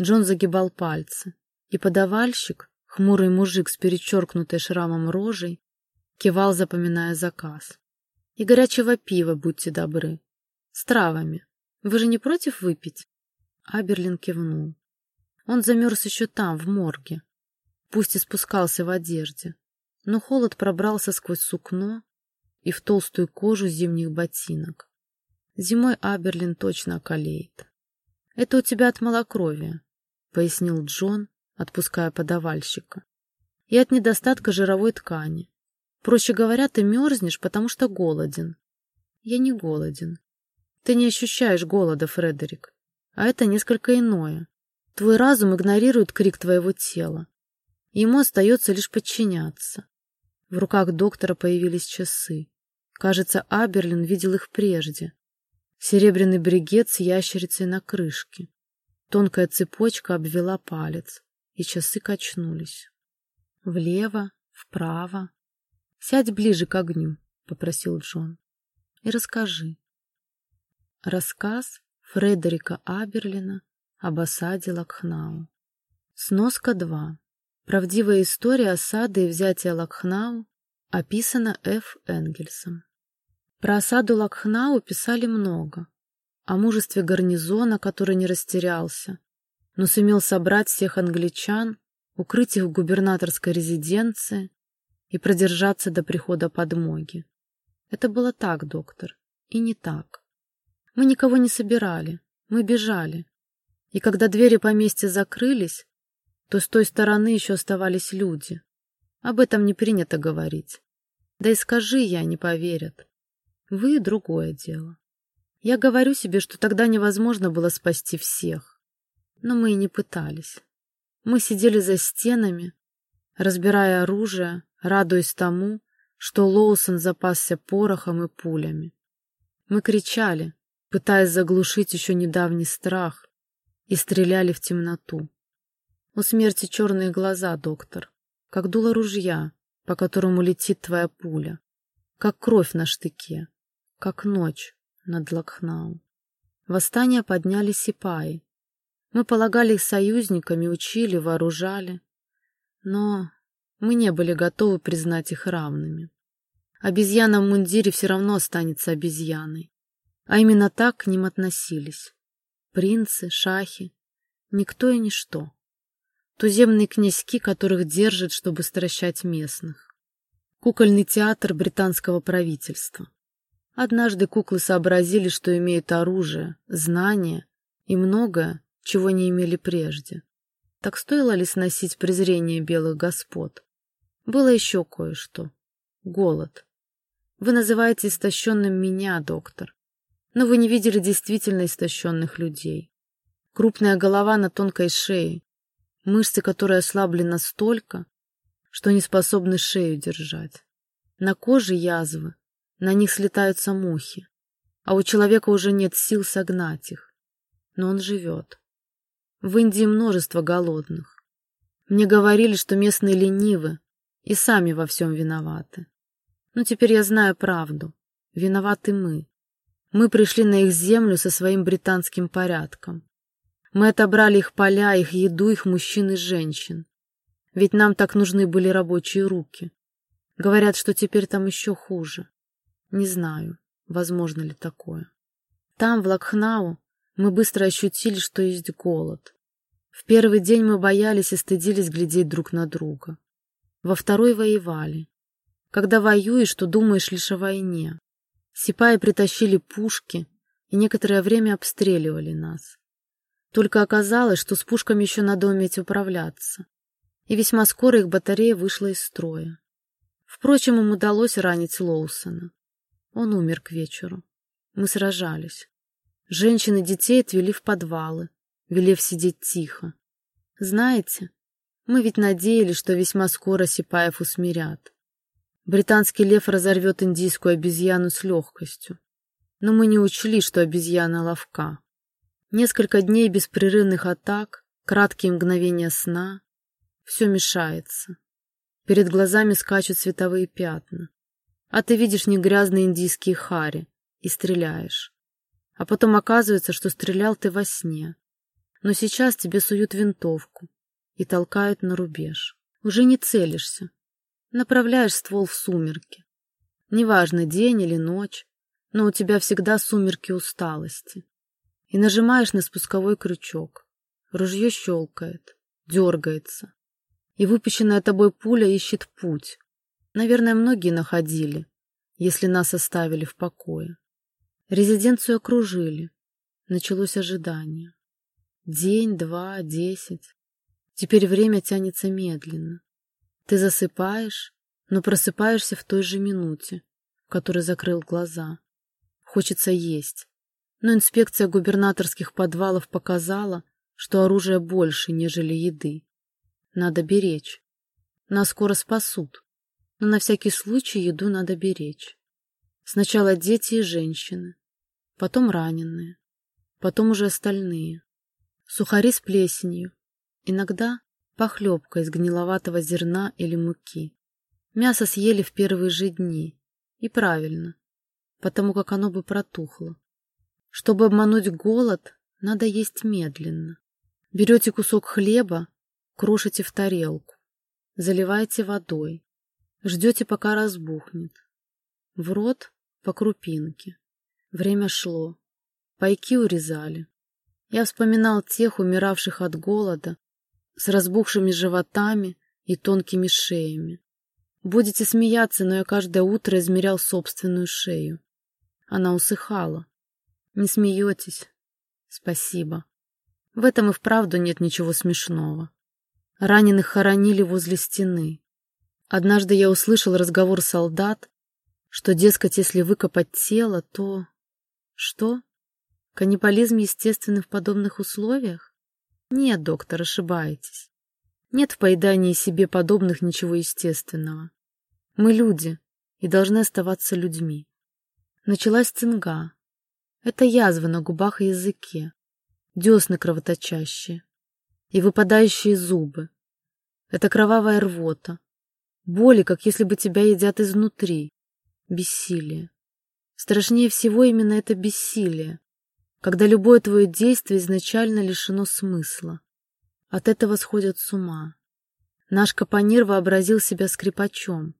Джон загибал пальцы, и подавальщик, хмурый мужик с перечеркнутой шрамом рожей, кивал, запоминая заказ. И горячего пива, будьте добры. С травами. Вы же не против выпить? Аберлин кивнул. Он замерз еще там, в морге. Пусть и спускался в одежде, но холод пробрался сквозь сукно и в толстую кожу зимних ботинок. Зимой Аберлин точно околеет. Это у тебя от малокровия, пояснил Джон, отпуская подавальщика. И от недостатка жировой ткани. Проще говоря, ты мерзнешь, потому что голоден. Я не голоден. Ты не ощущаешь голода, Фредерик. А это несколько иное. Твой разум игнорирует крик твоего тела. Ему остается лишь подчиняться. В руках доктора появились часы. Кажется, Аберлин видел их прежде. Серебряный бригет с ящерицей на крышке. Тонкая цепочка обвела палец, и часы качнулись. Влево, вправо. Сядь ближе к огню, — попросил Джон, — и расскажи. Рассказ Фредерика Аберлина об осаде Лакхнау. Сноска 2. Правдивая история осады и взятия Лакхнау описана Ф. Энгельсом. Про осаду Лакхнау писали много. О мужестве гарнизона, который не растерялся, но сумел собрать всех англичан, укрыть их в губернаторской резиденции и продержаться до прихода подмоги. Это было так, доктор, и не так. Мы никого не собирали, мы бежали. И когда двери поместья закрылись, то с той стороны еще оставались люди. Об этом не принято говорить. Да и скажи я, не поверят. Вы — другое дело. Я говорю себе, что тогда невозможно было спасти всех. Но мы и не пытались. Мы сидели за стенами, разбирая оружие, радуясь тому, что Лоусон запасся порохом и пулями. Мы кричали, пытаясь заглушить еще недавний страх, и стреляли в темноту. У смерти черные глаза, доктор, как дуло ружья, по которому летит твоя пуля, как кровь на штыке, как ночь над Лакхнау. Восстание подняли сипаи. Мы полагали их союзниками, учили, вооружали. Но мы не были готовы признать их равными. Обезьяна в мундире все равно останется обезьяной. А именно так к ним относились. Принцы, шахи, никто и ничто туземные князьки, которых держат, чтобы стращать местных. Кукольный театр британского правительства. Однажды куклы сообразили, что имеют оружие, знания и многое, чего не имели прежде. Так стоило ли сносить презрение белых господ? Было еще кое-что. Голод. Вы называете истощенным меня, доктор. Но вы не видели действительно истощенных людей. Крупная голова на тонкой шее, мышцы которые ослабли настолько, что не способны шею держать. На коже язвы, на них слетаются мухи, а у человека уже нет сил согнать их. Но он живет. В Индии множество голодных. Мне говорили, что местные ленивы и сами во всем виноваты. Но теперь я знаю правду. Виноваты мы. Мы пришли на их землю со своим британским порядком. Мы отобрали их поля, их еду, их мужчин и женщин. Ведь нам так нужны были рабочие руки. Говорят, что теперь там еще хуже. Не знаю, возможно ли такое. Там, в Лакхнау, мы быстро ощутили, что есть голод. В первый день мы боялись и стыдились глядеть друг на друга. Во второй воевали. Когда воюешь, то думаешь лишь о войне. Сипаи притащили пушки и некоторое время обстреливали нас. Только оказалось, что с пушками еще надо уметь управляться. И весьма скоро их батарея вышла из строя. Впрочем, им удалось ранить Лоусона. Он умер к вечеру. Мы сражались. Женщин и детей отвели в подвалы, велев сидеть тихо. Знаете, мы ведь надеялись, что весьма скоро Сипаев усмирят. Британский лев разорвет индийскую обезьяну с легкостью. Но мы не учли, что обезьяна ловка. Несколько дней беспрерывных атак, краткие мгновения сна. Все мешается. Перед глазами скачут световые пятна. А ты видишь не грязные индийские хари и стреляешь. А потом оказывается, что стрелял ты во сне. Но сейчас тебе суют винтовку и толкают на рубеж. Уже не целишься. Направляешь ствол в сумерки. Неважно, день или ночь, но у тебя всегда сумерки усталости и нажимаешь на спусковой крючок. Ружье щелкает, дергается. И выпущенная тобой пуля ищет путь. Наверное, многие находили, если нас оставили в покое. Резиденцию окружили. Началось ожидание. День, два, десять. Теперь время тянется медленно. Ты засыпаешь, но просыпаешься в той же минуте, в которой закрыл глаза. Хочется есть. Но инспекция губернаторских подвалов показала, что оружия больше, нежели еды. Надо беречь. Нас скоро спасут, но на всякий случай еду надо беречь. Сначала дети и женщины, потом раненые, потом уже остальные. Сухари с плесенью, иногда похлебка из гниловатого зерна или муки. Мясо съели в первые же дни, и правильно, потому как оно бы протухло. Чтобы обмануть голод, надо есть медленно. Берете кусок хлеба, крошите в тарелку, заливаете водой, ждете, пока разбухнет. В рот по крупинке. Время шло. Пайки урезали. Я вспоминал тех, умиравших от голода, с разбухшими животами и тонкими шеями. Будете смеяться, но я каждое утро измерял собственную шею. Она усыхала. Не смеетесь? Спасибо. В этом и вправду нет ничего смешного. Раненых хоронили возле стены. Однажды я услышал разговор солдат, что, дескать, если выкопать тело, то... Что? Каннибализм естественный в подобных условиях? Нет, доктор, ошибаетесь. Нет в поедании себе подобных ничего естественного. Мы люди и должны оставаться людьми. Началась цинга. Это язвы на губах и языке десны кровоточащие и выпадающие зубы. Это кровавая рвота. Боли, как если бы тебя едят изнутри. Бессилие. Страшнее всего именно это бессилие, когда любое твое действие изначально лишено смысла. От этого сходят с ума. Наш капонир вообразил себя скрипачом.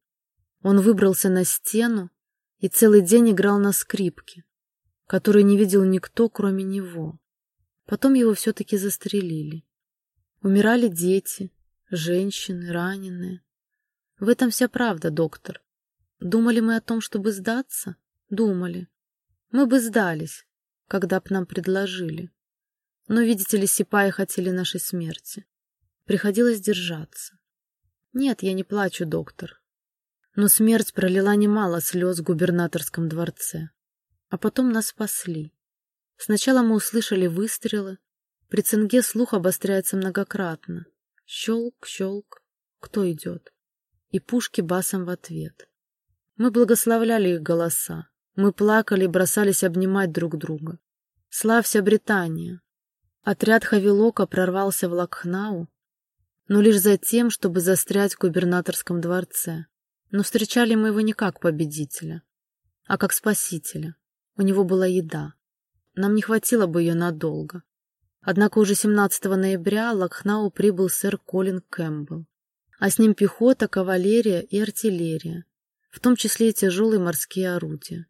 Он выбрался на стену и целый день играл на скрипке, которую не видел никто, кроме него. Потом его все-таки застрелили. Умирали дети, женщины, раненые. В этом вся правда, доктор. Думали мы о том, чтобы сдаться? Думали. Мы бы сдались, когда б нам предложили. Но, видите ли, сипаи хотели нашей смерти. Приходилось держаться. Нет, я не плачу, доктор. Но смерть пролила немало слез в губернаторском дворце. А потом нас спасли. Сначала мы услышали выстрелы. При цинге слух обостряется многократно. Щелк, щелк. Кто идет? И пушки басом в ответ. Мы благословляли их голоса. Мы плакали и бросались обнимать друг друга. Славься, Британия! Отряд Хавилока прорвался в Лакхнау, но лишь за тем, чтобы застрять в губернаторском дворце. Но встречали мы его не как победителя, а как спасителя. У него была еда. Нам не хватило бы ее надолго. Однако уже 17 ноября Лакхнау прибыл сэр Колин Кэмпбелл, а с ним пехота, кавалерия и артиллерия, в том числе и тяжелые морские орудия.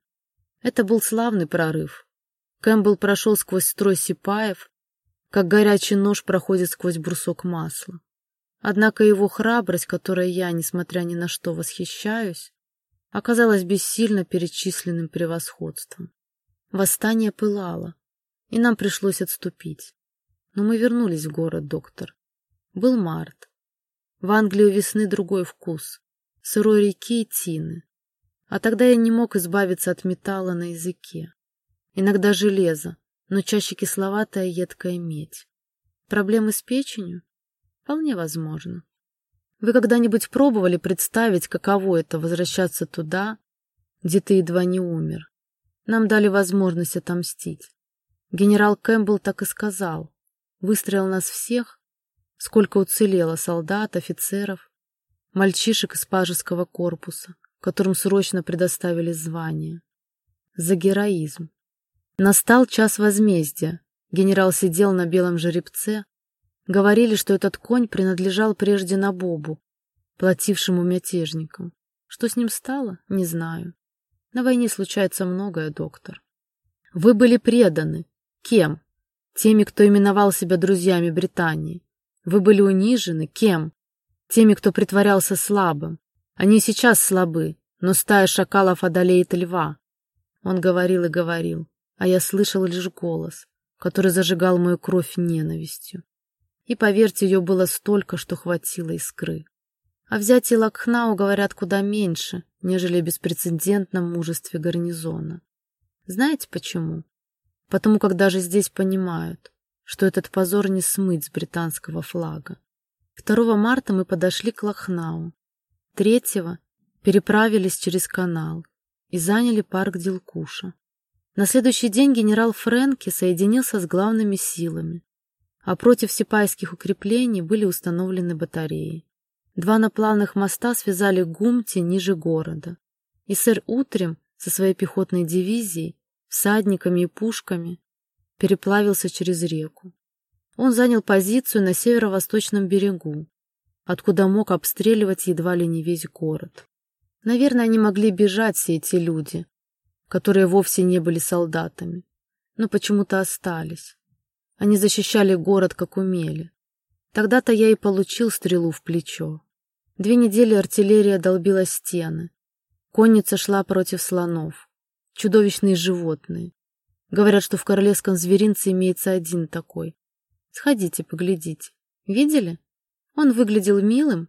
Это был славный прорыв. Кэмпбелл прошел сквозь строй сипаев, как горячий нож проходит сквозь брусок масла. Однако его храбрость, которой я, несмотря ни на что, восхищаюсь, оказалась бессильна перед численным превосходством. Восстание пылало, и нам пришлось отступить. Но мы вернулись в город, доктор. Был март. В Англию весны другой вкус. Сырой реки и тины. А тогда я не мог избавиться от металла на языке. Иногда железо, но чаще кисловатая едкая медь. Проблемы с печенью? Вполне возможно. Вы когда-нибудь пробовали представить, каково это возвращаться туда, где ты едва не умер? Нам дали возможность отомстить. Генерал Кэмпбелл так и сказал. Выстроил нас всех, сколько уцелело солдат, офицеров, мальчишек из пажеского корпуса, которым срочно предоставили звание. За героизм. Настал час возмездия. Генерал сидел на белом жеребце. Говорили, что этот конь принадлежал прежде Набобу, платившему мятежникам. Что с ним стало, не знаю. На войне случается многое, доктор. Вы были преданы. Кем? Теми, кто именовал себя друзьями Британии. Вы были унижены. Кем? Теми, кто притворялся слабым. Они сейчас слабы, но стая шакалов одолеет льва. Он говорил и говорил. а я слышал лишь голос, который зажигал мою кровь ненавистью. И, поверьте, ее было столько, что хватило искры. О взятии Лакхнау говорят куда меньше, нежели о беспрецедентном мужестве гарнизона. Знаете почему? Потому как даже здесь понимают, что этот позор не смыть с британского флага. 2 марта мы подошли к Лахнау. 3 переправились через канал и заняли парк Дилкуша. На следующий день генерал Френки соединился с главными силами, а против сипайских укреплений были установлены батареи. Два наплавных моста связали Гумти ниже города, и сэр Утрем со своей пехотной дивизией, всадниками и пушками переплавился через реку. Он занял позицию на северо-восточном берегу, откуда мог обстреливать едва ли не весь город. Наверное, они могли бежать, все эти люди, которые вовсе не были солдатами, но почему-то остались. Они защищали город, как умели. Тогда-то я и получил стрелу в плечо. Две недели артиллерия долбила стены. Конница шла против слонов. Чудовищные животные. Говорят, что в королевском зверинце имеется один такой. Сходите, поглядите. Видели? Он выглядел милым,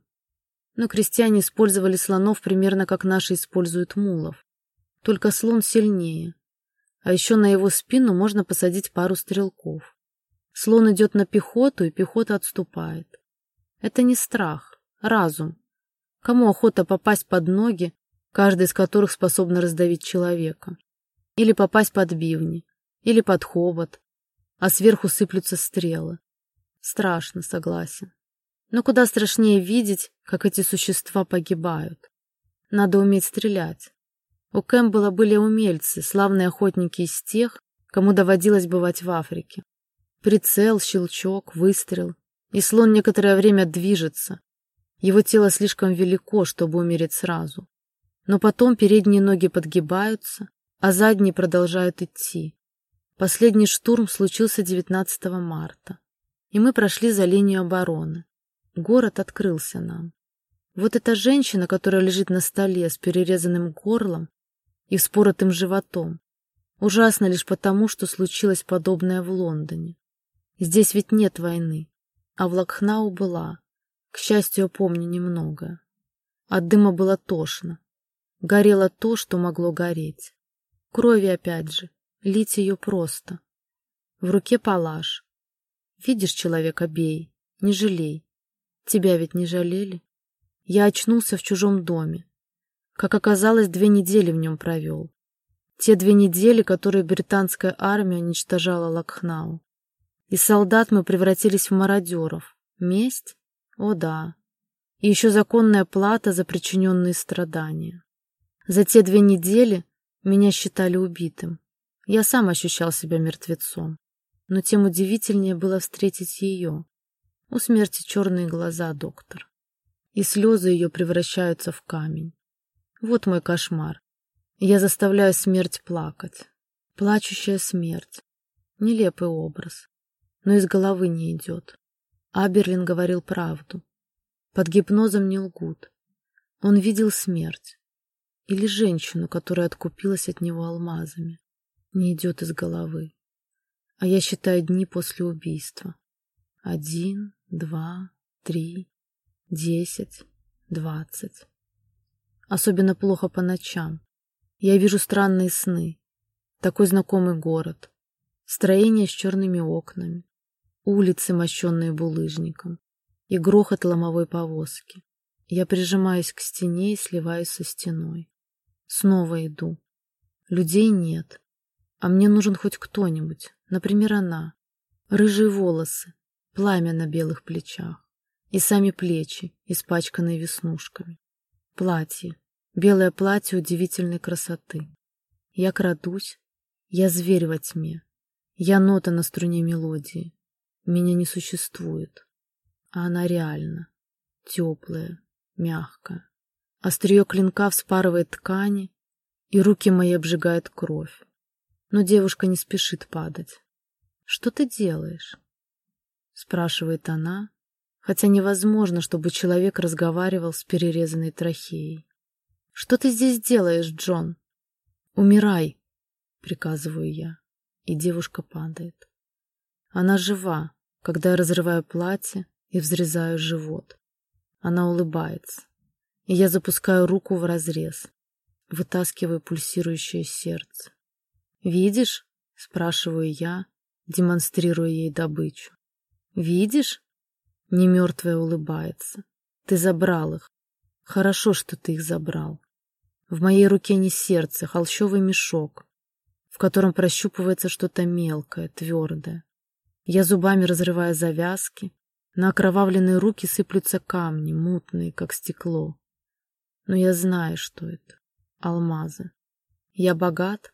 но крестьяне использовали слонов примерно как наши используют мулов. Только слон сильнее. А еще на его спину можно посадить пару стрелков. Слон идет на пехоту, и пехота отступает. Это не страх, разум. Кому охота попасть под ноги, каждый из которых способна раздавить человека? Или попасть под бивни, или под хобот, а сверху сыплются стрелы. Страшно, согласен. Но куда страшнее видеть, как эти существа погибают. Надо уметь стрелять. У Кэмпбелла были умельцы, славные охотники из тех, кому доводилось бывать в Африке. Прицел, щелчок, выстрел. И слон некоторое время движется. Его тело слишком велико, чтобы умереть сразу. Но потом передние ноги подгибаются, а задние продолжают идти. Последний штурм случился 19 марта, и мы прошли за линию обороны. Город открылся нам. Вот эта женщина, которая лежит на столе с перерезанным горлом и вспоротым животом, ужасно лишь потому, что случилось подобное в Лондоне. Здесь ведь нет войны, а в Лакхнау была. К счастью, помню немного. От дыма было тошно. Горело то, что могло гореть. Крови опять же, лить ее просто. В руке палаш. Видишь человека, бей, не жалей. Тебя ведь не жалели? Я очнулся в чужом доме. Как оказалось, две недели в нем провел. Те две недели, которые британская армия уничтожала Лакхнау. Из солдат мы превратились в мародеров. Месть? О да. И еще законная плата за причиненные страдания. За те две недели меня считали убитым. Я сам ощущал себя мертвецом. Но тем удивительнее было встретить ее. У смерти черные глаза, доктор. И слезы ее превращаются в камень. Вот мой кошмар. Я заставляю смерть плакать. Плачущая смерть. Нелепый образ но из головы не идет. Аберлин говорил правду. Под гипнозом не лгут. Он видел смерть. Или женщину, которая откупилась от него алмазами. Не идет из головы. А я считаю дни после убийства. Один, два, три, десять, двадцать. Особенно плохо по ночам. Я вижу странные сны. Такой знакомый город. Строение с черными окнами улицы, мощенные булыжником, и грохот ломовой повозки. Я прижимаюсь к стене и сливаюсь со стеной. Снова иду. Людей нет. А мне нужен хоть кто-нибудь, например, она. Рыжие волосы, пламя на белых плечах и сами плечи, испачканные веснушками. Платье, белое платье удивительной красоты. Я крадусь, я зверь во тьме, я нота на струне мелодии. Меня не существует, а она реальна, теплая, мягкая. Острие клинка вспарывает ткани, и руки мои обжигают кровь. Но девушка не спешит падать. «Что ты делаешь?» — спрашивает она, хотя невозможно, чтобы человек разговаривал с перерезанной трахеей. «Что ты здесь делаешь, Джон?» «Умирай!» — приказываю я. и девушка падает. Она жива, когда я разрываю платье и взрезаю живот. Она улыбается, и я запускаю руку в разрез, вытаскиваю пульсирующее сердце. «Видишь?» — спрашиваю я, демонстрируя ей добычу. «Видишь?» — немертвая улыбается. «Ты забрал их. Хорошо, что ты их забрал. В моей руке не сердце, холщовый мешок, в котором прощупывается что-то мелкое, твердое. Я зубами разрываю завязки, на окровавленные руки сыплются камни, мутные, как стекло. Но я знаю, что это. Алмазы. Я богат?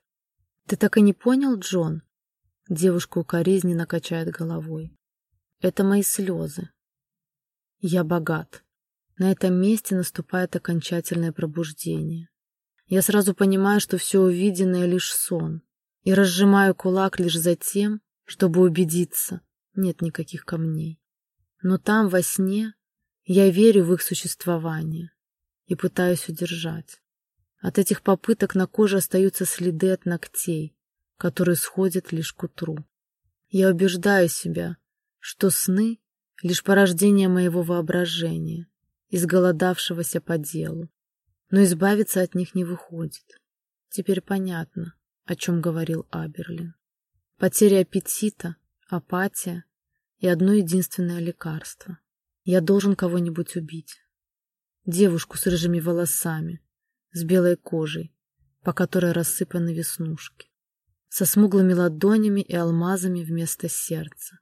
Ты так и не понял, Джон? Девушка укоризненно качает головой. Это мои слезы. Я богат. На этом месте наступает окончательное пробуждение. Я сразу понимаю, что все увиденное лишь сон, и разжимаю кулак лишь за тем, чтобы убедиться, нет никаких камней. Но там, во сне, я верю в их существование и пытаюсь удержать. От этих попыток на коже остаются следы от ногтей, которые сходят лишь к утру. Я убеждаю себя, что сны — лишь порождение моего воображения, изголодавшегося по делу. Но избавиться от них не выходит. Теперь понятно, о чем говорил Аберлин. Потеря аппетита, апатия и одно единственное лекарство. Я должен кого-нибудь убить. Девушку с рыжими волосами, с белой кожей, по которой рассыпаны веснушки, со смуглыми ладонями и алмазами вместо сердца.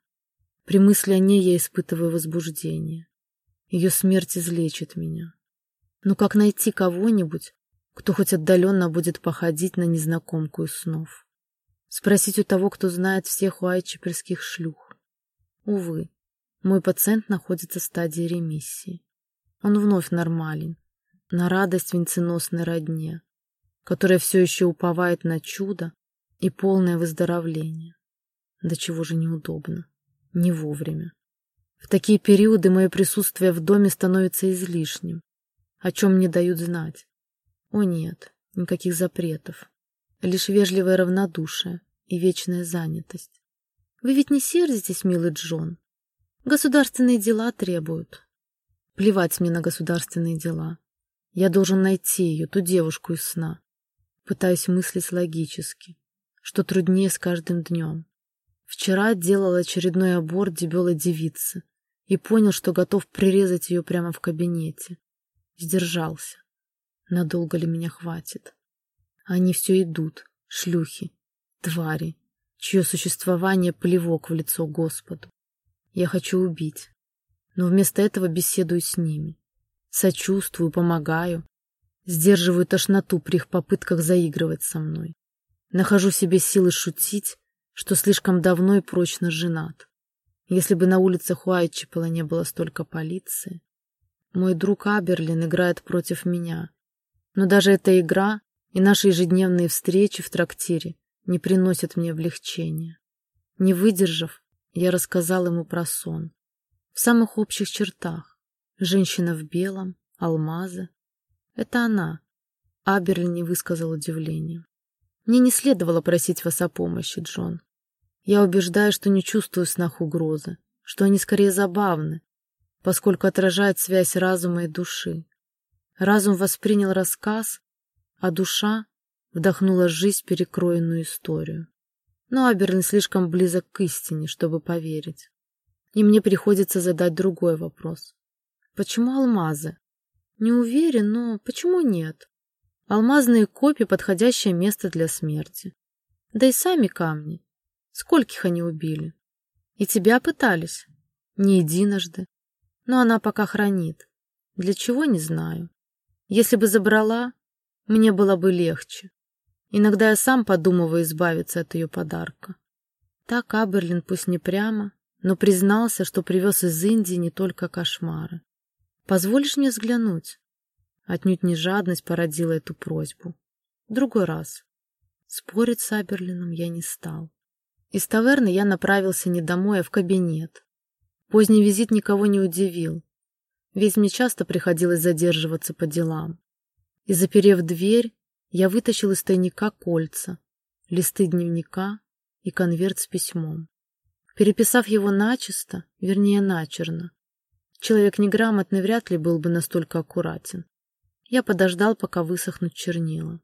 При мысли о ней я испытываю возбуждение. Ее смерть излечит меня. Но как найти кого-нибудь, кто хоть отдаленно будет походить на незнакомку из снов? Спросить у того, кто знает всех уайчеперских шлюх. Увы, мой пациент находится в стадии ремиссии. Он вновь нормален, на радость венценосной родне, которая все еще уповает на чудо и полное выздоровление. Да чего же неудобно, не вовремя. В такие периоды мое присутствие в доме становится излишним, о чем мне дают знать. О нет, никаких запретов лишь вежливое равнодушие и вечная занятость. Вы ведь не сердитесь, милый Джон? Государственные дела требуют. Плевать мне на государственные дела. Я должен найти ее, ту девушку из сна. Пытаюсь мыслить логически, что труднее с каждым днем. Вчера делал очередной аборт дебелой девицы и понял, что готов прирезать ее прямо в кабинете. Сдержался. Надолго ли меня хватит? Они все идут, шлюхи, твари, чье существование плевок в лицо Господу. Я хочу убить, но вместо этого беседую с ними. Сочувствую, помогаю, сдерживаю тошноту при их попытках заигрывать со мной. Нахожу себе силы шутить, что слишком давно и прочно женат. Если бы на улицах Уайтчепела не было столько полиции. Мой друг Аберлин играет против меня. Но даже эта игра и наши ежедневные встречи в трактире не приносят мне облегчения. Не выдержав, я рассказал ему про сон. В самых общих чертах. Женщина в белом, алмазы. Это она. Аберлин не высказал удивления. Мне не следовало просить вас о помощи, Джон. Я убеждаю, что не чувствую снах угрозы, что они скорее забавны, поскольку отражают связь разума и души. Разум воспринял рассказ а душа вдохнула жизнь в перекроенную историю. Но Аберн слишком близок к истине, чтобы поверить. И мне приходится задать другой вопрос. Почему алмазы? Не уверен, но почему нет? Алмазные копии — подходящее место для смерти. Да и сами камни. Скольких они убили? И тебя пытались? Не единожды. Но она пока хранит. Для чего, не знаю. Если бы забрала, мне было бы легче. Иногда я сам подумываю избавиться от ее подарка. Так Аберлин, пусть не прямо, но признался, что привез из Индии не только кошмары. «Позволишь мне взглянуть?» Отнюдь не жадность породила эту просьбу. другой раз. Спорить с Аберлином я не стал. Из таверны я направился не домой, а в кабинет. Поздний визит никого не удивил, ведь мне часто приходилось задерживаться по делам и, заперев дверь, я вытащил из тайника кольца, листы дневника и конверт с письмом. Переписав его начисто, вернее начерно, человек неграмотный вряд ли был бы настолько аккуратен. Я подождал, пока высохнут чернила.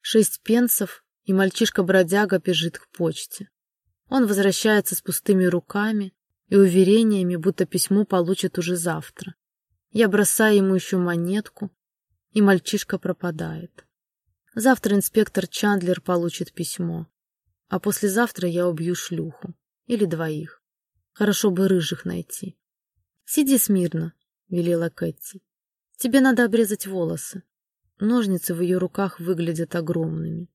Шесть пенсов, и мальчишка-бродяга бежит к почте. Он возвращается с пустыми руками и уверениями, будто письмо получит уже завтра. Я бросаю ему еще монетку, и мальчишка пропадает. Завтра инспектор Чандлер получит письмо, а послезавтра я убью шлюху. Или двоих. Хорошо бы рыжих найти. — Сиди смирно, — велела Кэти. — Тебе надо обрезать волосы. Ножницы в ее руках выглядят огромными.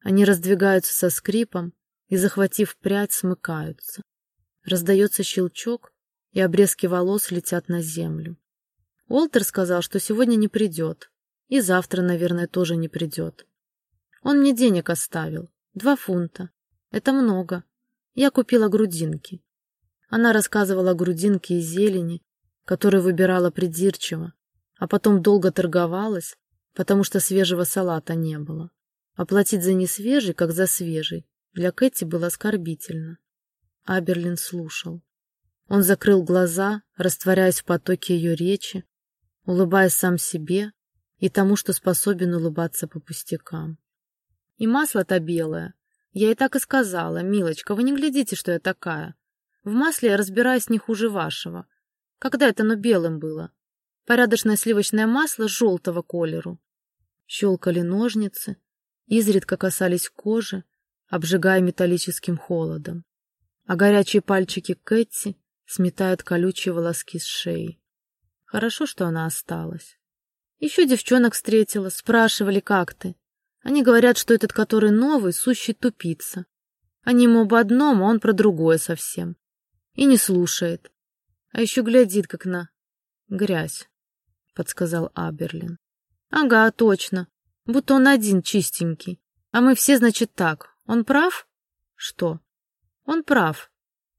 Они раздвигаются со скрипом и, захватив прядь, смыкаются. Раздается щелчок, и обрезки волос летят на землю. Уолтер сказал, что сегодня не придет, и завтра, наверное, тоже не придет. Он мне денег оставил. Два фунта. Это много. Я купила грудинки. Она рассказывала о грудинке и зелени, которую выбирала придирчиво, а потом долго торговалась, потому что свежего салата не было. Оплатить за несвежий, как за свежий, для Кэти было оскорбительно. Аберлин слушал. Он закрыл глаза, растворяясь в потоке ее речи, улыбаясь сам себе и тому, что способен улыбаться по пустякам. И масло-то белое. Я и так и сказала, милочка, вы не глядите, что я такая. В масле я разбираюсь не хуже вашего. Когда это оно белым было? Порядочное сливочное масло желтого колеру. Щелкали ножницы, изредка касались кожи, обжигая металлическим холодом. А горячие пальчики Кэти сметают колючие волоски с шеи. Хорошо, что она осталась. Еще девчонок встретила, спрашивали, как ты. Они говорят, что этот, который новый, сущий тупица. Они ему об одном, а он про другое совсем. И не слушает. А еще глядит, как на грязь, — подсказал Аберлин. Ага, точно. Будто он один чистенький. А мы все, значит, так. Он прав? Что? Он прав.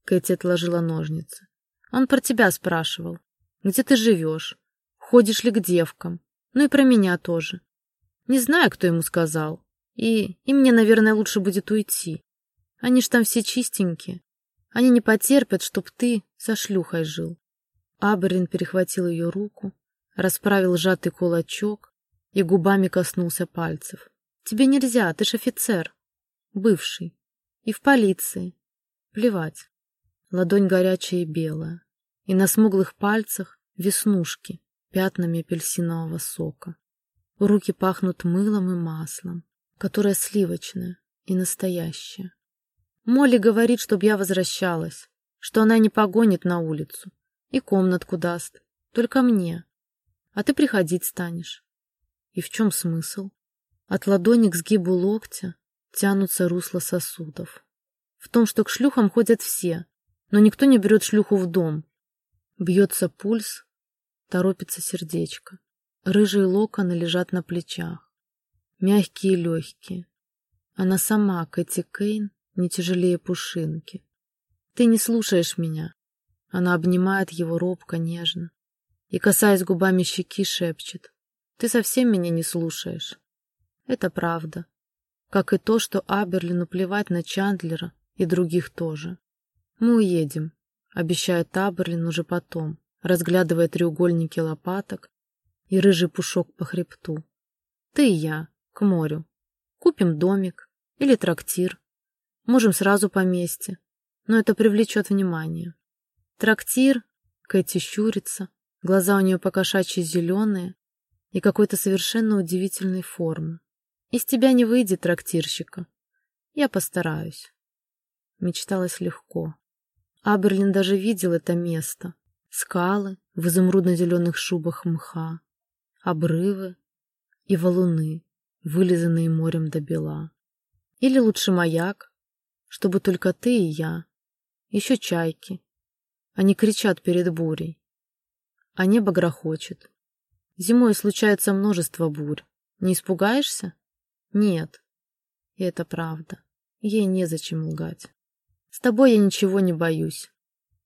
Кэти отложила ножницы. Он про тебя спрашивал. Где ты живешь? Ходишь ли к девкам? Ну и про меня тоже. Не знаю, кто ему сказал. И, и мне, наверное, лучше будет уйти. Они ж там все чистенькие. Они не потерпят, чтоб ты со шлюхой жил. Аберлин перехватил ее руку, расправил сжатый кулачок и губами коснулся пальцев. Тебе нельзя, ты ж офицер. Бывший. И в полиции. Плевать. Ладонь горячая и белая и на смуглых пальцах веснушки пятнами апельсинового сока. Руки пахнут мылом и маслом, которое сливочное и настоящее. Молли говорит, чтоб я возвращалась, что она не погонит на улицу и комнатку даст, только мне. А ты приходить станешь. И в чем смысл? От ладони к сгибу локтя тянутся русла сосудов. В том, что к шлюхам ходят все, но никто не берет шлюху в дом, Бьется пульс, торопится сердечко. Рыжие локоны лежат на плечах. Мягкие и легкие. Она сама, Кэти Кейн, не тяжелее пушинки. Ты не слушаешь меня. Она обнимает его робко, нежно. И, касаясь губами щеки, шепчет. Ты совсем меня не слушаешь. Это правда. Как и то, что Аберлину плевать на Чандлера и других тоже. Мы уедем обещает Таберлин уже потом, разглядывая треугольники лопаток и рыжий пушок по хребту. Ты и я, к морю. Купим домик или трактир. Можем сразу поместье, но это привлечет внимание. Трактир, Кэти щурится, глаза у нее покошачьи зеленые и какой-то совершенно удивительной формы. Из тебя не выйдет трактирщика. Я постараюсь. Мечталось легко. Аберлин даже видел это место. Скалы в изумрудно-зеленых шубах мха, обрывы и валуны, вылизанные морем до бела. Или лучше маяк, чтобы только ты и я. Еще чайки. Они кричат перед бурей. А небо грохочет. Зимой случается множество бурь. Не испугаешься? Нет. И это правда. Ей незачем лгать. С тобой я ничего не боюсь.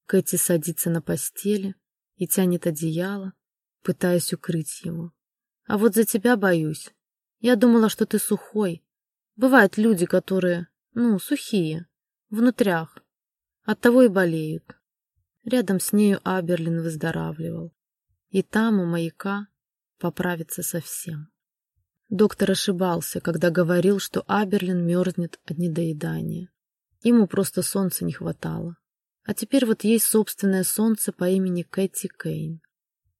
Кэти садится на постели и тянет одеяло, пытаясь укрыть его. А вот за тебя боюсь. Я думала, что ты сухой. Бывают люди, которые, ну, сухие. Внутрях. Оттого и болеют. Рядом с нею Аберлин выздоравливал. И там, у маяка, поправится совсем. Доктор ошибался, когда говорил, что Аберлин мерзнет от недоедания. Ему просто солнца не хватало. А теперь вот есть собственное солнце по имени Кэти Кейн.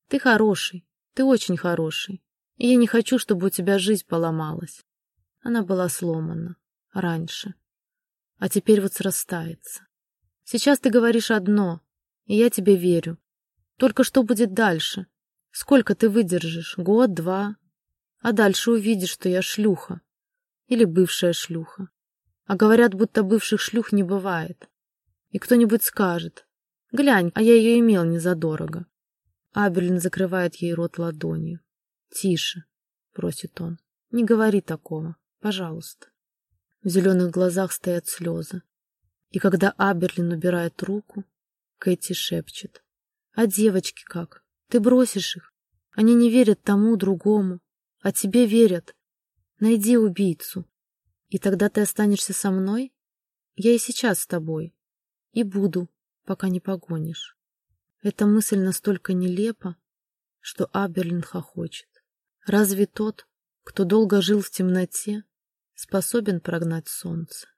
Ты хороший, ты очень хороший, и я не хочу, чтобы у тебя жизнь поломалась. Она была сломана раньше, а теперь вот срастается. Сейчас ты говоришь одно, и я тебе верю. Только что будет дальше? Сколько ты выдержишь? Год, два? А дальше увидишь, что я шлюха. Или бывшая шлюха. А говорят, будто бывших шлюх не бывает. И кто-нибудь скажет, глянь, а я ее имел незадорого. Аберлин закрывает ей рот ладонью. «Тише», — просит он, — «не говори такого, пожалуйста». В зеленых глазах стоят слезы. И когда Аберлин убирает руку, Кэти шепчет. «А девочки как? Ты бросишь их? Они не верят тому, другому, а тебе верят. Найди убийцу, и тогда ты останешься со мной? Я и сейчас с тобой. И буду, пока не погонишь». Эта мысль настолько нелепа, что Аберлин хохочет. Разве тот, кто долго жил в темноте, способен прогнать солнце?